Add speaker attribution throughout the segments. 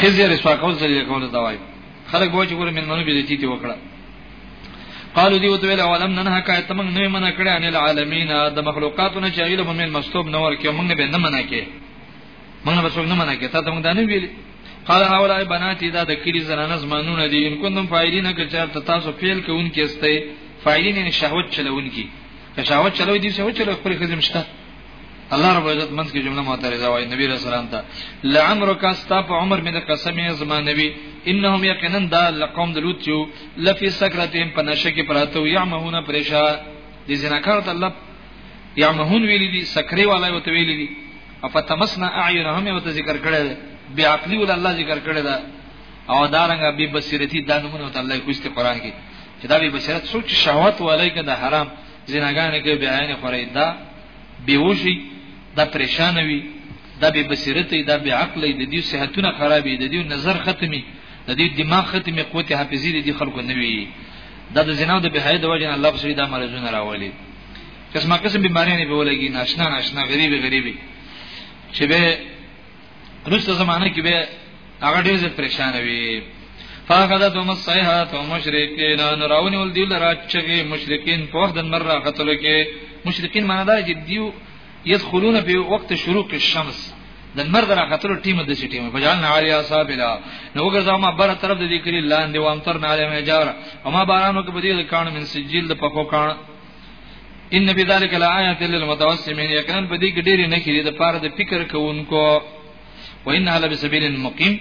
Speaker 1: خزي رسوا کول ذلیل کول دا وایي خلک وایي چې ګوره من منو به دې تی وکړه قالو دی وتویل اولم ننه کا تمنګ نه منع کړه ان العالمین د مخلوقاتو نه چاغیله په من مستوب نور کې موږ به نه منع کې موږ به څوک نه منع کې ته تمنګ دانه ویل قال هؤلاء بناتي دا د کلی زنانه زمانونه دي ان کوم فاعلین که چارته تاسو فعل کوونکې استئ فاعلین یعنی شهوت چلوونکي که شهوت چلوي دي شهوت چلوي خپل خزم شته الله رب عزت منځ کې جمله معترضه وای نبی رسول الله ته لعمرک استا په عمر مې د قسم یې زما نبی انهم یقینا دا لقوم دلوت یو لفی سکرتهم په نشه کې پراته یو یعمهونه پریشا د زناکار ته الله یعمهون ویلی دي سکری والای وته ویلی دي افتمسنا اعینهم وته ذکر کړل بیا عقلی ول الله ذکر کړل دا او دارنګه بی بصیرتی دا نمونه وته الله کوشته قران کې چې دا بی بصیرت سوچ شهوت والای کده حرام زناګانې کې بیان خوري دا بیوشي دا پریشان وي دا به بصیرت دا به عقل د دې صحتونه خرابې د دې نظر ختمي د دې دماغ ختمي قوت حافظي د خلکو نه وي دا د زنا د بهای د وجه نه الله سړي دا مرزونه راولي قسمه قسم بیماری نه به ولګي ناشنا ناشنا غریب غریب چې به روسته زمانه کې به هغه ډېر زیات پریشان وي فاخذتهم الصيحه ومشركين نراون ول دی لرا چغي مشرکین په وخت د مر راغتلو کې مشرکین معنا دا چې دیو يدخلون په وخت شروق الشمس د نمر در خطر ټیم د سټیم په جان علی اصحاب لا نو ګرځا ما بر طرف د ذکر لاندې وام تر نه علی مجاور اما بارانو کې بدیل کانو من سجیل د پخو کان ان فی ذلک لآیات للمتوسمین یقینا په دې کې ډېرې نه کړي د پاره د فکر کوونکو و انها لبسبیل مقیم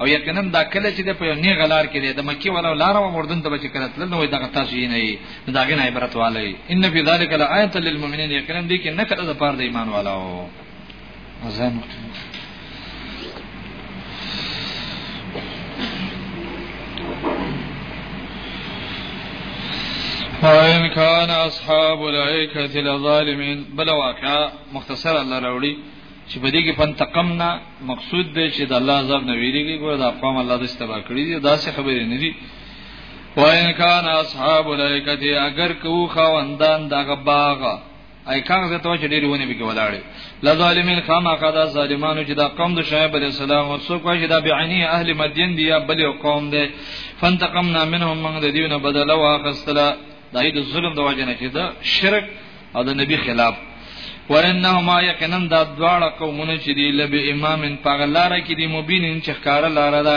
Speaker 1: او یقینا دا کله چې د په نه غلار کې د مکی ولا لار او مردن ته بچی کړه تل نو دغه تاسو یې نه دا غن عبرت والي ان فی ذلک لآیات للمؤمنین یقینا دې کې نه کړه د پاره د ایمان والو اذان فإن كان أصحاب الأيكة لظالمين بل واقع مختصر الله راوړي چې په دې کې فنتقمنا مقصود دی چې د الله عذاب نه ویریږي ګوره دا قوم الله دې استبا کړی دی دا څه خبرې نه دي وان کان اصحاب الایکه اگر کو خوندان دغه باغ اي کانګ زه ته چې ډېری ونی به ولاړې لا ظالمین خامہ قدا ظالمانو چې دا قوم د شعیب علی السلام او څوک چې دا بعینی اهل مدین دی یا بل قوم دی فانتقمنا منهم من د دیونه بدل واخستلا دا د ظلم د وجه نه چې دا شرک او د نبی خلاف وانهما یقینا دا دواړه قومونه چې دی لبه امام پاغلار کې دی مبین چې ښکار لار ده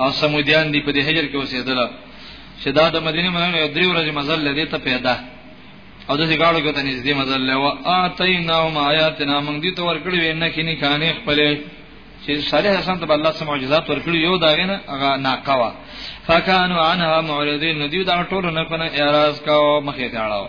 Speaker 1: او سمودیان دی په دې هجر کې اوسېدل چې دا د مدینه مننه یو درې ورځې مزل لدی ته پیدا او د سیګاړو کې ته نږدې مزل له وا اتینا هم آیاتنا موږ دې ته ورکړې وې نه کینی کانې خپل چې صالح حسن ته الله سم معجزات ورکړي یو دا غنه هغه ناقوا فکانو عنها معرضین ندیو دا ټول نه کنه اعتراض کاو مخې ته اړه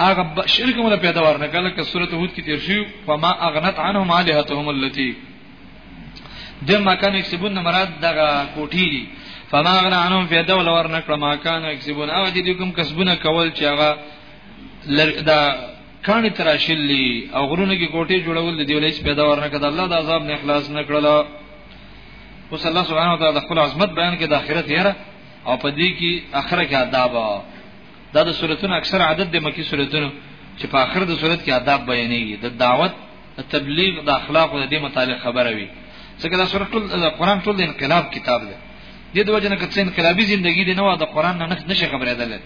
Speaker 1: هغه شرک مولا پیدا ورنه کله که سورته هود کې تیر شو فما اغنت عنهم الهتهم التي د مکان یکسبون نه مراد دغه کوټی دي فما غنا عنهم فی دول ورنکړه ما کان یکسبون او دې کوم کسبونه کول چې هغه دا کانی تراشلی او غرونه کې کوټې جوړول دی ولې چې پیدا ورنکړه د الله د عذاب نه اخلاص نکړل اوس الله سبحانه وتعالى د خپل عظمت بیان کې د آخرت یره او په دې کې اخره کې عذاب دا د سورتونو اکثر عادت د مکی سورتونو چې په آخر د سورت کې آداب بیانېږي د دعوت تبلیغ د اخلاق او د دې متعلق خبره وي ځکه دا سورت ټول د قران ټول د انقلاب کتاب دی د دې وجه نه کڅ انقلابي ژوندۍ دی نو د قران نه نشه خبره ده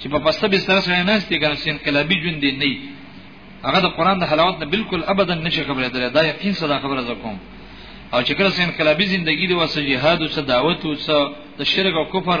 Speaker 1: چې په پسته به سره سره نه ستې کنه انقلابي ژوند دی نه هغه د قران د حلاوت نه بالکل ابدا نشه خبره ده دا یقین صدا خبره زکوم او چې کله انقلابي ژوندۍ دی واسه جهاد او دعوت او د شرک او کفر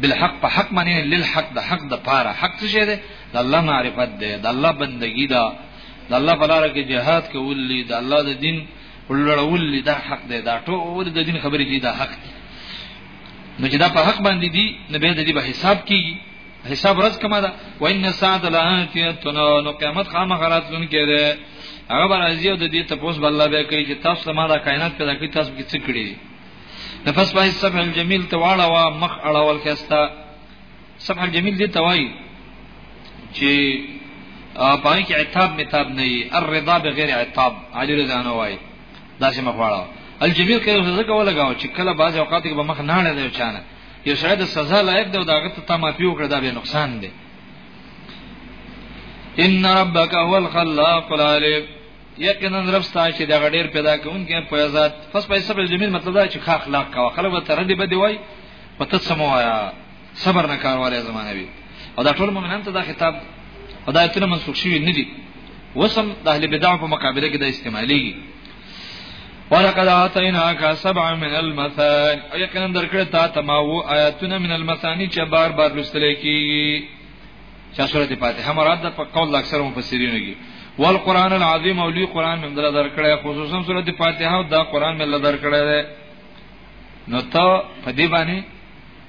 Speaker 1: بالحق په حق باندې للحق د حق د پاره حق څه شه ده د الله معرفت ده د الله بندگی ده د الله بلاره کې جهاد کول دي د الله د دین ولړول دي دا حق ده دا ټول د دین خبرې دي دا حق دي نو چې دا په حق باندې دي نو به د دې به حساب کیږي حساب ورځ کما ده وان ساعت لاتیه تنو نو قیامت خامخ راتلون کېده هغه راځي او د دې تاسو بل الله به کوي چې تاسو ما دا کائنات پیدا کړی تاسو کې څه کړی نفس پای سبع الجمیل ته واړه وا مخ اړول کېستا سبع الجمیل دې توای چې پای کې عتاب متاب نه وي الرضا بغیر عتاب عاجل ځان وای دا سم خواړه الجمیل کله څه ځکه ولګاو چې کله بعض اوقات کې به مخ نه اړه دی چانه یو شاید د سزا لایق دی او دا غته تما پیو کړ دا به نقصان دی ان ربک هو الخلاق العلیم یقینا رب ستاسو چې دا ډېر پیدا کوونکی په ذات پس په صبر جمیل مطلب دا چې ښه اخلاق کا خلک به تر دې بده وای په تسمو آیا صبر نه کاروالې زمانه وي او دا ټول مؤمنان ته دا خطاب هدایتونه منسوخ شوی نه دي وسم د اهل بدع په مقابله کې د استعمالي ولقد اعطيناك سبعا من المثاني او یقینا درکړه تا تماو آیاتونه من المثاني چې بار بار لوستل کیږي چا سورته فاتحه مراد ده په قول اکثر مفسرینو کې والقران العظیم او لوی قران مې دل درکړی خصوصا سورته فاتحه او دا قران مې لدر کړی ده نو ته په دې باندې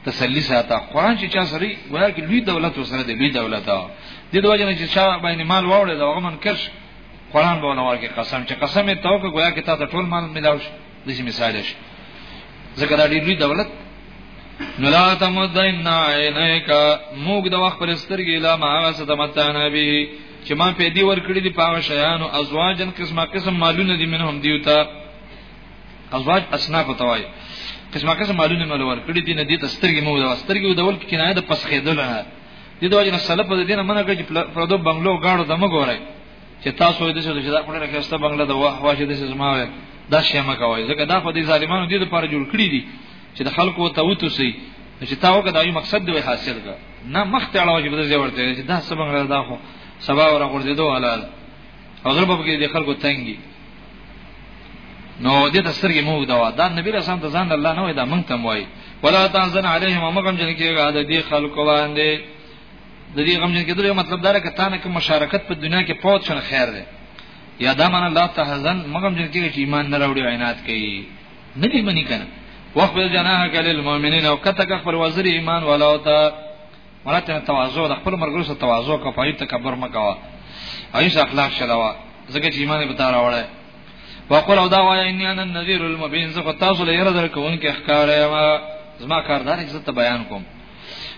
Speaker 1: تسلی ساته قران چې چا سره وایي کې لوی دولت وسره دی لوی دولت ده د دوه جن چې چا باندې مال واوړي دا هغه من کرش قران به ولور کې قسم چې قسم ته وکړه ګویا کې تا ته ټول مال ملاوي د دې مثال شي ځکه دا ډېر لوی دولت نو لا تمدن عینیک موږ د وخت پر سترګې لا ما هغه څه تمتعنا به چې ما په دې ور کړی دی پاو شیانو ازواجن قسمه قسم مالونه دي منهم دیوتا ازواج اصناف توای قسمه قسم مالونه مال ور کړی دي نه دي تسترګې مو د سترګې د ول کنایه د پسخېدل نه دي د وجه سلف د دینه منه کوي چې پردو بنگلو گاړو دمه ګورای چې تاسو دې څه چې دا کړنه کې ستا بنگله د واه واشه دې زما وې دا شی ما کوي ځکه دا خو دې ظالمانو دې لپاره جوړ کړی دي چې د خلکو ته وتوسي چې تا وګه دا یو مقصد دی حاصل کا نه مخ ته اړه وجه بده ځای ورته چې دا سبا غره دا خو سبا ور غورځیدو حلال او غرب په کې د خلکو تنګي نو دې ته سترګې مو دا دا نبی رسول الله ځان الله نه وای دا مونږ تم وای ولا تنزن علیهم مغم جن کېږي دا دې خلکو باندې د دې غمجن کېدل یو مطلب دا راکته نه کوم مشارکت په دنیا کې پوت شن خیر دی یا دا من الله تحزن مغم جن کې چې ایمان نه راوړي عینات کوي نه دی منی کنه وقف جناح کل المؤمنین او کته که خپل وزیر ایمان والا او ته مرته تواضع د خپل مرګرو سره تواضع کو پای تکبر مکوا ایس اخلاق شلوا زکه چې ایمان به تار راوړی وقل او دا وای ان انا النذير المبين زه تاسو له یره درکون کې احکار ما زما کاردار چې ته بیان کوم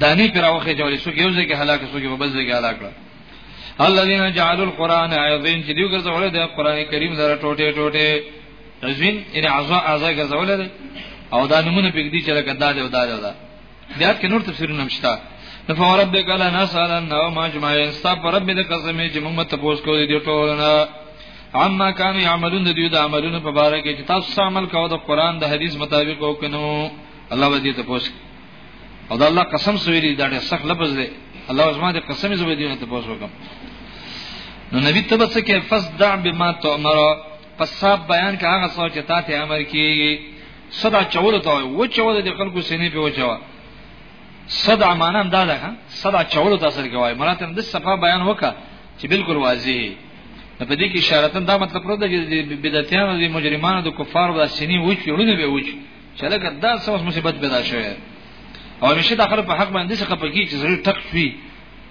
Speaker 1: دانی پر اوخه جوړې سو کې یو ځای کې هلاک سو کې په بل ځای کې هلاک کړه الذين جعلوا القران عظيم چې دیو ګرځول د قران کریم لپاره ټوټه ټوټه عظیم ان اعضاء اعضاء ګرځول دي او دا نمونه پکې دي چې لکه دا دی او دا دی دا بیا کې نور تفسیرونه مشته نو فربک لا نسالن نو ما جمع استا پر رب دې قسم چې موږ ته پوس کوو دې ټولنا عما كانوا يعملون دې د عملونو په باره کې چې تاسو عمل کوو د قران د حدیث مطابق وکړو الله دې ته پوس کوي او دا الله قسم سویری دا ډېر سخت لفظ دی الله زما دې قسم زوی دی ته پوسو کوم نو نبی تبه څه کې فصدع بما تؤمر پس صاحب بیان کا هغه سوچ ته ته امر کیږي صدا چول ته و چول د خلکو سینې په وچوا صدا معنا هم دا ده صدا چول ته اثر کوي مراتب د صفه بیان وکا چې بالکل واضح په دې کې اشاره دا مطلب پروت دی چې بدعتانو د مجرمانو د کفارو د سینې وچ وړونه به وچ چې لکه دا څه اوس مصیبت پیدا شوه او همیشه د خلکو په حق باندې څه خپګي چې زړه ټک شي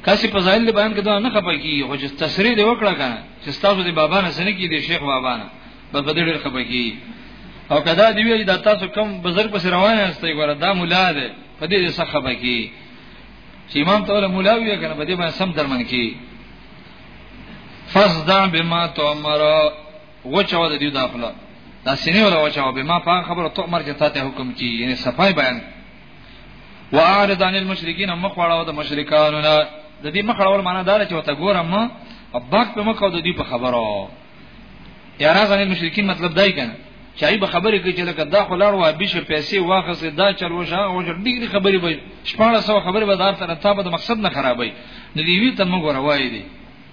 Speaker 1: کاسي په ځایل بیان کې دا نه خپګي خو چې تشریح دی وکړه کنه چې تاسو د بابا نه سن کې دی شیخ بابا نه په بده ډېر خپګي او کدا دی وی دا تاسو کم بزرګ پس روان یاستئ ګوره دا مولا دی په دې څه خپګي چې امام تعالی مولا وی کنه په دې باندې سم درمن کې فصدع بما تؤمر وچاو د دې داخله دا سینې ولا وچاو به ما په خبره تو مرګ ته ته حکم کی یعنی صفای بیان واعرض عن المشرکین مخواړه د مشرکانو نه د دې مخړول معنا دا چې وته ګورم او باک په مخ او د دې په خبرو یا راز عن المشرکین مطلب دای کنه چای به خبرې کوي چې لکه دا خلار وا بشه پیسې واخصه دا چلوشه او ډېری خبرې به شپاړه سو خبرې به دار تر ته به مقصد نه خرابای نو دی وی ته موږ وروای دي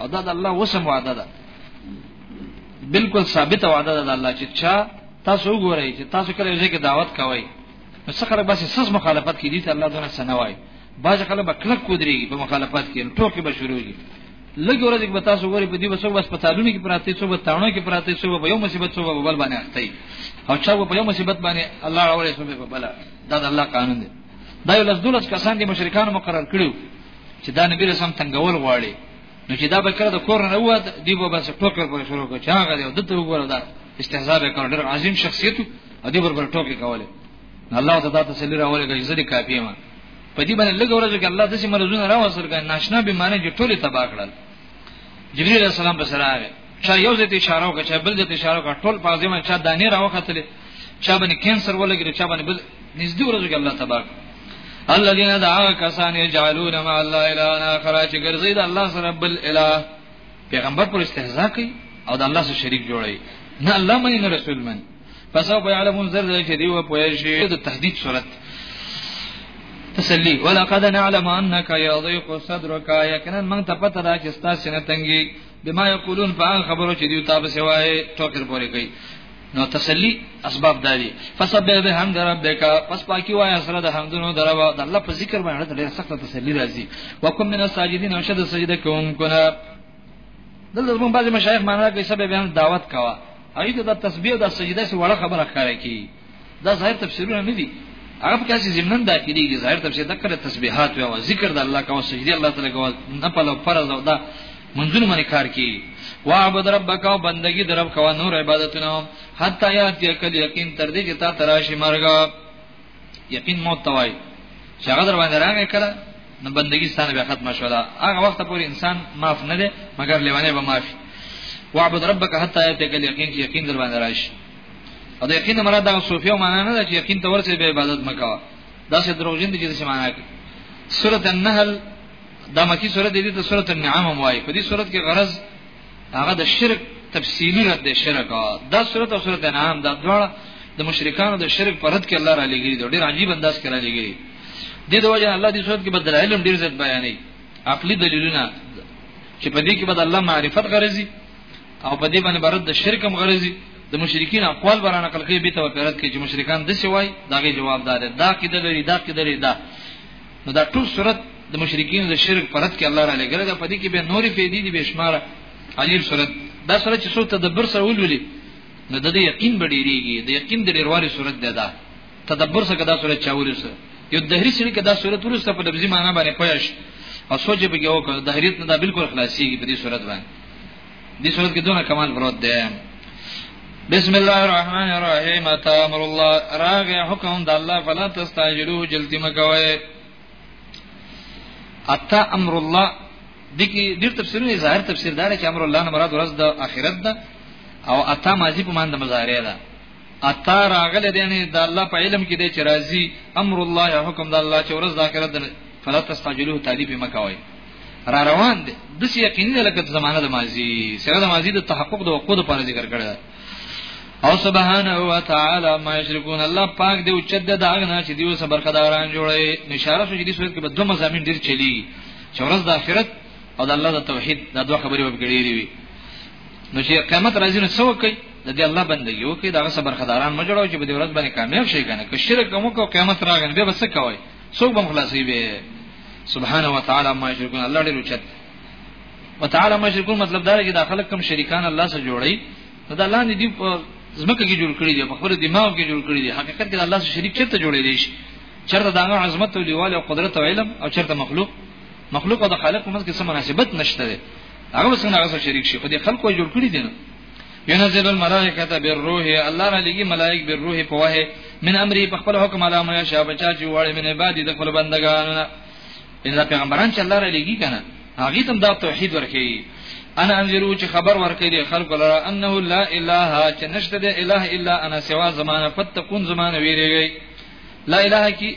Speaker 1: او دا د الله وسم وعده ده بالکل ثابت وعده ده الله چې چا تاسو وګورئ چې تاسو کله یو ځای کې دعوت کوئ نو څه خره بس سس مخالفت کې دي ته الله دونه سنوي باج خلک به کلک کودري په مخالفت کې ټوکې به شروع شي لږ ورځې به تاسو وګورئ په دې وسو بس په تعلونو کې پراته څو به تاونو کې پراته څو به یو مصیبت څو به بل باندې اخته او چا به یو مصیبت باندې الله راوړي څو به بل دا د الله قانون دی دا یو لس دولس کسان دي مشرکان مقرر کړیو چې دا نبی رسول تنگول غواړي نو چې دا به کړه د کور نه ووت دی به بس ټوکر پر شروع کړ چې هغه دی د ته وګوره دا استهزاء به کړ ډېر عظیم شخصیت او دی پر ټوکې کوله الله تعالی دا تسلی راولې کوي زړه کافی ما په دې باندې لږ ورځو کې الله د سیمه رزونه راوصل کړي ناشنا به معنی چې ټوله تباہ کړل جبرئیل السلام په سره راغی چا یو ځای ته اشاره وکړه چا بل ځای ته اشاره وکړه ټول په ځمن چا دانې راوختلې چا باندې کینسر ولګره چا باندې بل نږدې ورځو کې الله تبارک الذين دعا کسان یجعلون مع الله الا اخر چې ګرځي د الله سره بل اله پیغمبر پر استهزاء کوي او د الله سره شریک جوړي نه الله مني نه رسول مني پس او يعلمون زر چې دی و پوهې شي د تهدید صورت تسلی ولقد نعلم انك يضيق صدرك یقینا من ته پته دا چې ستاسو نه تنګي بما یقولون فان خبرو چې دی تاسو وایي ټوکر پورې کوي نو تسلی اسباب دادي فسبح بحمد ربک پس پاکي وای سره د حمدونو درو د الله په ذکر باندې ډېر سخت تسلی راځي وکم من الساجدين او شد سجده کوم کنه دلته موږ بعضي مشایخ معنا کوي سبب بیان دعوت کوا هغه ته د تسبیح او د سجده سره وړه خبره ښکاره کی دا ظاهر تفسیرونه نه دي هغه په کاسي زمنن دا کېږي ظاهر تفسیر دا کړه تسبیحات او ذکر د الله کوه سجدي الله تعالی کوه نه په لو فرض او دا منځونه باندې کار کوي واعبد ربک او بندگی درب کوه نور عبادتونه حتا یات یکل یقین تر دې چې تا تراشی مرګ یقین موت توای چې هغه در باندې راغی کړه نو بندگی ستانه بیا ختم شوه دا هغه وخت پورې انسان معاف نه دی مګر لیوانه به معاف واعبد ربک حتا یات یکل یقین چې یقین در باندې راشي او د یقین مراد د صوفیو معنا نه ده چې یقین ته ورسې به عبادت مکوا دا څه دروغجن دي چې څه معنا کوي سوره النحل دا مکی سوره دې ته سوره النعام هم وایي په دې سوره کې غرض هغه د شرک تفصیلی رد دی شرک دا سوره او سوره انعام دا دواړه د مشرکانو د شرک پر رد کې الله را لګی دی ډیر عجیب انداز کې را لګی دی د وجه الله دې سوره کې بدل علم ډیر زیات بیانې عقلي دلیلونه چې په دې کې بد الله معرفت غرضی او په دې باندې برد د شرک هم غرضی د مشرکین اقوال برانه کلکې به ته پیرت کې چې مشرکان د سوای داغه جواب دار دا کې د لري دا کې د لري دا نو دا ټول صورت د مشرکین د شرک پرد کې الله را لګره دا پدې کې به نورې فیدې دي بشمار عجیب صورت دا سره چې څو تدبر سره ولولي نو د دې یقین بډیریږي د یقین د لري صورت ده دا تدبر سره دا صورت چاوري سره یو دهری سره کدا صورت ورسته په لفظي معنی باندې پوهش او سوچ به یو کړ دهریت نه دا بالکل خلاصيږي په دې صورت باندې دې صورت کې دونه کمال پروت دی بسم الله الرحمن الرحیم تامر الله راغ حکم د الله فلا تستعجلوا جلتی مکوي اتا امر الله دکی ډیر تفسیرونه ظاهر تفسیر دار چې امر الله نه مراد ورځ د اخرت ده او اتا ماضی په معنی د مضارع ده اتا راغله دي نه د الله په علم کې دی چې راضي امر الله حکم د الله چې ورځ د اخرت ده فلا تستعجلوا تعریف مکوي را روان دي د څه یقین نه لکه زمانه د ماضی سره د ماضی د تحقق د وقوع په اړه ذکر کړی او سبحانه و تعالی ما یشرکون الله پاک دی او چد د اغنا چې دیو صبر خداران جوړي نشاره شو چې دې صورت کې به دوه مزامین ډیر چلی چې ورځ د آخرت او د الله د توحید دا دوه خبرې وبګړي دي نو چې قیامت راځي نو څه وکړي د دې الله بندګي وکړي دا صبر خداران ما جوړو چې په دې ورځ باندې کامیاب شي کنه که شرک کوم کو قیامت راغی به څه کوي څوک به خلاصي به سبحانه وتعالى ما یشرکون الله دې رچت وتعالى ما یشرکون مطلب دا دی چې دا خلک کم شریکان الله سره جوړي نو دا لاندې دی زمکه کې جوړ کړی دی په خپل دماغ کې جوړ کړی دی حقیقت کې الله سره شریک چرته جوړې دی شي چرته دا غو عظمت او لیوال او قدرت او علم او چرته مخلوق مخلوق او د خالق مس کې سم مناسبت نشته هغه څنګه هغه شریک شي خو دې خلکو جوړ کړی دی نه ينزل الملائکه بالروح الله را لګي ملائک بالروح په وه من امري په خپل حکم علا ما شاء بچا چې وړي من عبادي د خپل بندگانو نه الا پیغمبران چې الله را لګي کنه هغه تم دا توحید ورکي انا انذرو چې خبر ورکړي خلق لرا انه لا اله چې نشته د اله الا انا سوا زمانه فتقون زمانه ویریږي لا اله کی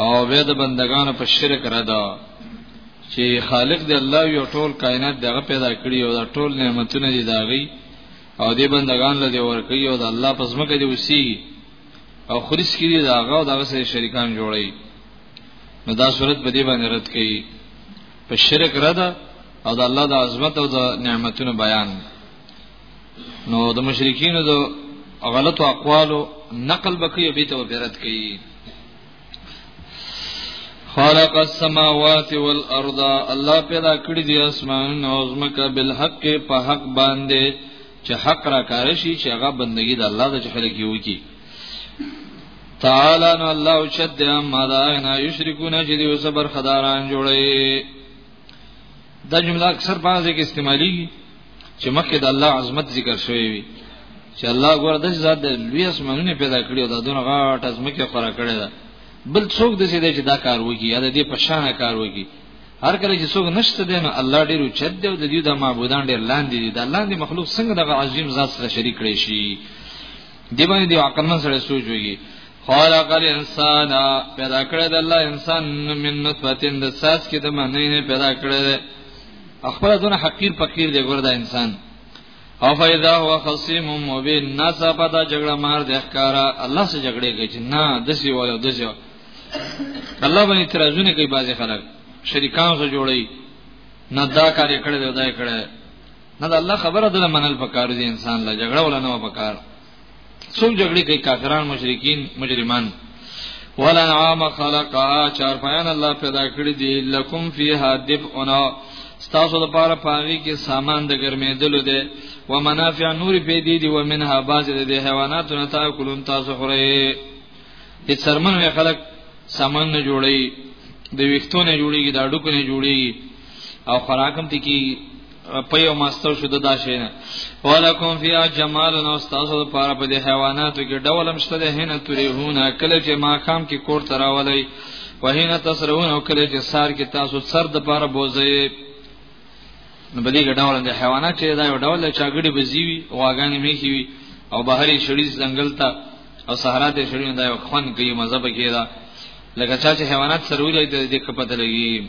Speaker 1: او بیا د
Speaker 2: بندگانو په شرک را ده چې خالق دی الله یو ټول کائنات دغه پیدا کړی او دا ټول نعمتونه دي داغي او دې بندگان له دې ورکي او د الله پس مکه دی وسی او خریس کړي داغه او دغه سره شریکان جوړي نو دا صورت په دې باندې رد کړي په شرک رد او د الله د عظمت او د نعمتونو بیان نو د مشرکین د غلط اقوالو نقل بکې به ته بیرت کوي خلق السماوات والارض الله پیدا کړی دی اسمان او زمکه بالحق په حق باندې چې حق را کار شي چې هغه بندگی د الله د خلک یو کی تعالی نو الله او شد ما دا نه یشرکون چې دی صبر خداران جوړي دا جمله اکثر باندې کې استعمالي چې مخکې د الله عظمت ذکر شوی وي چې الله ګور د ذات د لوی اسمانونه پیدا کړی او د دونه غاټ ازمکه خورا کړی دا بل څوک د دې چې دا کار وږي یا د دې په شان کار وږي هر کله چې څوک نشته دی نو الله ډیر اوچت دی او د دې د معبودان ډیر لاندې دي د لاندې مخلوق څنګه د عظیم ذات سره شریک کړي شي دی باندې دی عقل من سره سوچ وږي خلق الانسان پیدا کړی د الله انسان من نطفه د ساس کې د معنی نه پیدا کړی خپل دونه حقیر فقیر دی ګور دا انسان او فیدا هو خصیم مبین ناس په دا جګړه مار د ښکارا الله سره جګړه کوي چې نه دسی وایو دسی الله باندې ترازونه کوي بعضی خلک شریکان سره جوړي نه دا کار یې کړی دا یې کړی نه دا الله خبره ده منل پکار دي انسان لا جګړه ولا نه پکار څوک جګړه کوي کافران مشرکین مجرمان ولا عام خلقها چار پیان الله پیدا کړی دی لکم فیها دفعنا ستاسو د پاره پاغي کې سامان د ګرمېدلو دی و منافع نور په دې دی و منها باز د حیواناتو نه تاکلون تاسو خورئ هیڅ سرمن وی خلک سامان نه جوړي د ویختو نه جوړيږي د اډوکو نه جوړيږي او خوراکم تکي په یو ماستر شو د داشې نه ولکم فی جمال نو استاسو لپاره په دې حیواناتو کې ډول مشته ده نه تریونه کله چې ما خام کې کور تراولای وهینه تسرون او کله چې سار کې تاسو سر د لپاره بوزي نو بلی ګډاول د حیوانات چې دا یو ډول چې اګړي بزیوي غواګانې میخي وي او بهري شړی ځنګل ته او صحرا ته شړی دا یو خوند کوي مزه پکې دا لکه چې حیوانات سرولې د دې کپته لګي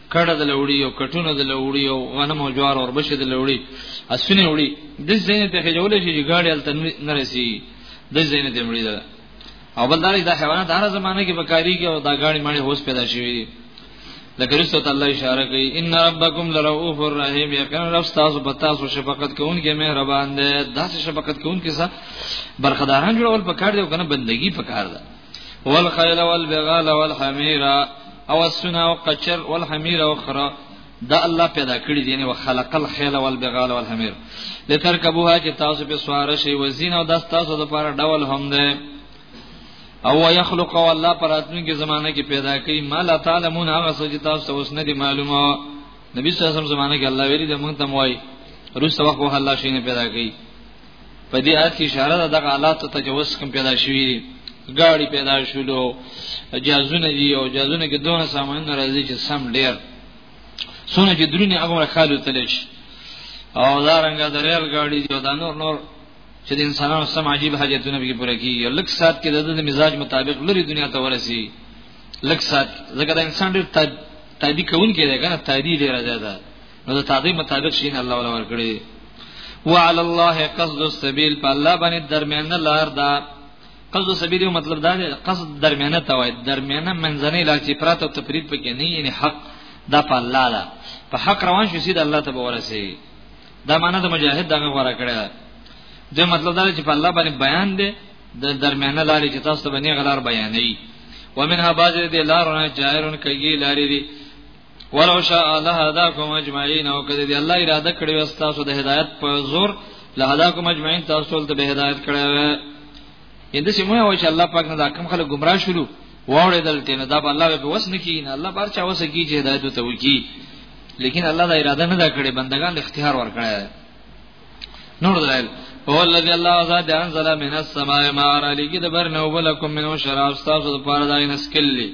Speaker 2: کړه د لوړی او کټونه د لوړی او غنم او جوار او وربشه د لوړی اسونه وړي د زینې ته خجول شي چې ګاډي الته نه رسی د زینې ته مړي ده او بلدار دا حیوانات هر زمانه کې بکاری کې او دا ګاډي مړي هوس پیدا شوی دي د کریستو ته الله اشاره کوي ان ربکم لرؤوف الرحیم یقینا رب تاسو په تاسو شفقت کوونکی مهربان دی داسې شفقت کوونکی څه برخداران جوړول پکار دی او کنه بندگی پکار ده والخيل والبغال والحمير او السنا او قچر والحمير او خرا دا الله پیدا کړی دی نه خلق الخيل والبغال والحمير لترکبوها چې تاسو په سوار شي وزین او د تاسو د پاره ډول هم ده او يخلق الله پراتنګي زمانه کې پیدا کوي ما لا تعلمون هغه څه چې تاسو اوس نه دي معلومه نبی صلی الله علیه وسلم زمانه کې الله ویلي د مونږ تم وای روس وخت وه الله شي نه پیدا کوي په دې آیت کې اشاره ده دغه حالات ته تجاوز کوم پیدا شوی ګاړي پیدا شولو جازونه دي او جازونه کې دوه سامان راځي چې سم ډیر سونه چې درونی هغه خالو تلش او دا رنګ د ریل ګاډي جو دا نور نور چې د انسانانو سم عجیب حاجتونه به پوره کیږي لک سات کې د د مزاج مطابق لري دنیا ته ورسي لک سات ځکه دا انسان ډیر تابع کون کې دی کنه تابع ډیر زیاده نو د تاغي مطابق شین الله ولا ورکړي وعلى الله قصد السبيل په الله باندې درمیان لار دا قصد السبيل یو مطلب دا دی قصد درمیانه ته وای درمیانه منځنۍ لار چې پرات او تفرید پکې نه یعنی حق دا په الله ده په حق روان شو سید الله ته ورسي دا معنی د مجاهد دغه غوړه کړی دا مطلب دا چې په الله باندې بیان دی د درمیانه لارې چې تاسو باندې غلار بیانې ومنها بعض دې لارونه جائرون کوي لارې دي ولو شاء الله هداكم اجمعين او کله دی الله اراده کړی واستاسو د هدایت په زور له هداكم اجمعين تاسو ته به هدایت کړی اند چې مو او چې الله پاک نه دا کم خلک گمراه شلو واوریدل تینه دا الله به وس نه کین الله بار چا وس کی چې هدایت ته وکی لیکن الله دا اراده نه دا کړی بندگان اختیار ور کړی نور دلایل هو الذي الله ذات انزل من السماء ماء علیکی د بر نو بلکم منو شراب تاسو د پاره داینه سکلی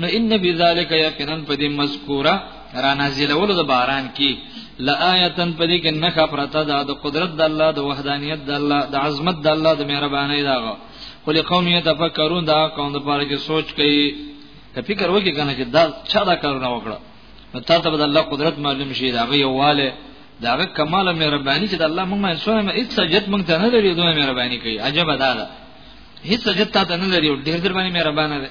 Speaker 2: نو ان فی ذلک یقینا پدې مذکوره را نازلولو د باران کې لآیتن پدې کې نه خبرته ده د قدرت د الله د وحدانیت د الله د عظمت د الله د مهرباني داغه ولې قوم یې تفکرون دا قوم د پاره کې سوچ کوي ته فکر وکړي کنه چې دا چا دا کارونه وکړه نو تا ته د الله قدرت معلوم شي دا غي یواله دا غي کمال مهرباني چې د الله موږ نه سوې مې هیڅ سجد موږ ته نه لري دوه مهرباني کوي عجب ده هیڅ سجد تا ته نه لري ډېر در باندې مهربانه ده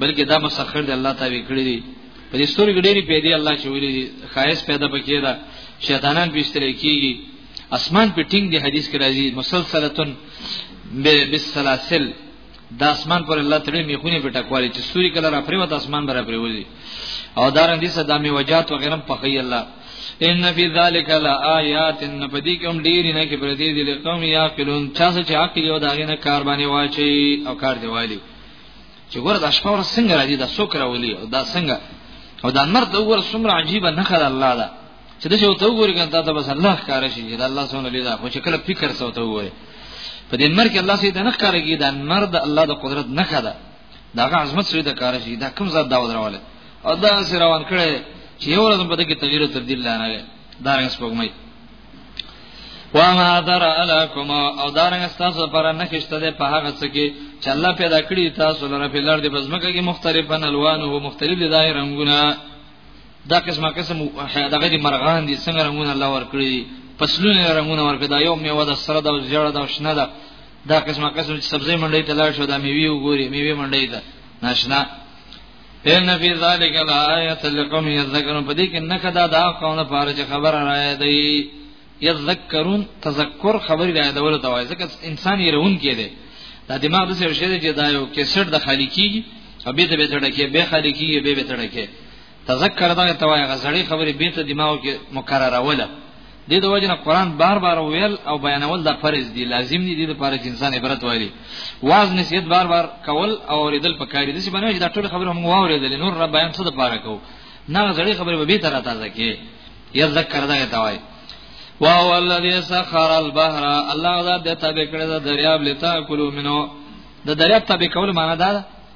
Speaker 2: بلکې دا مسخر دی الله تعالی کړی دی په دې ستوري ګډيري پیدا الله چې ویلي خایس پیدا پکې دا شیطانان به استل کیږي اسمان په ټینګ دی حدیث کې راځي مسلسلتن بالسلاسل دا اسمان پر الله تعالی میخونه په ټکوالي چې ستوري کله را پریوت اسمان برابر وي او دارن دي صدا می وجات وغیرم په خی الله ان فی ذلک لآیات نبدی کوم ډیر نه کې پر دې دي قوم یا قلون چا چې عقل یو داغه نه کار باندې واچي او کار دی والی چې ګوره دا شپه ورځ څنګه راځي دا څوک راولي او دا څنګه او دا نر ته وګوره څومره عجیبه نه خل الله دا چې دا یو ته وګوري کنه دا بس الله کار شي چې دا الله سونه لیدا خو چې کله فکر سو ته وګوري په دې نر کې الله سي دا نه کارږي دا نر د الله د قدرت نه خدا دا غ عظمت سوی دا کار شي دا کوم ذات دا ودرواله او دا سره روان کړي چې یو ورځ په دې کې تغییر تبديل لانه دا رنګ سپوږمۍ وما در علیکم او دارنګ تاسو پر نه خشته ده په هغه څه کې چې الله پیدا کړی تاسو لره په لړ دې بزمکه کې مختلفن الوان او مختلف دي دای رنگونه دا قسمه قسم دغه دي مرغان دي څنګه رنگونه الله ور کړی پسلونه رنگونه ور کړی دا یو میوه ده سره ده او زیړه ده او شنه ده دا قسمه قسم چې سبزی منډي ته لاړ شو دا میوه وګوري میوه منډي ده ناشنا ان فی ذلک الایات لقوم یذکرون په دې کې نه کدا دا قوم لپاره چې خبر راځي دی یذکرون تذکر خبر راځي دول ته وایي ځکه انسان یې رون کې دی دا دماغ د څه شي چې دا یو کیسټ د خالقي او به ته به تړه کې به خالقي به به تړه کې تذکر دا ته وایي غزړې خبرې به ته دماغ کې مکرره وله د دې وجنه قران بار بار ویل او بیانول دا فرض دي لازم دي د لپاره چې انسان عبرت وایي واز نصیحت بار بار کول او اوریدل پکاري د څه باندې چې دا ټول خبره موږ واورېدل نور رب بیان څه د پاره کو نه زړې خبره به به تر تازه کې یا ذکر دا ته وایي واو الذي سخر البحر الله دا د تابع کړی دا دریاب لتا کولو منو د دریاب تابع کول معنی دا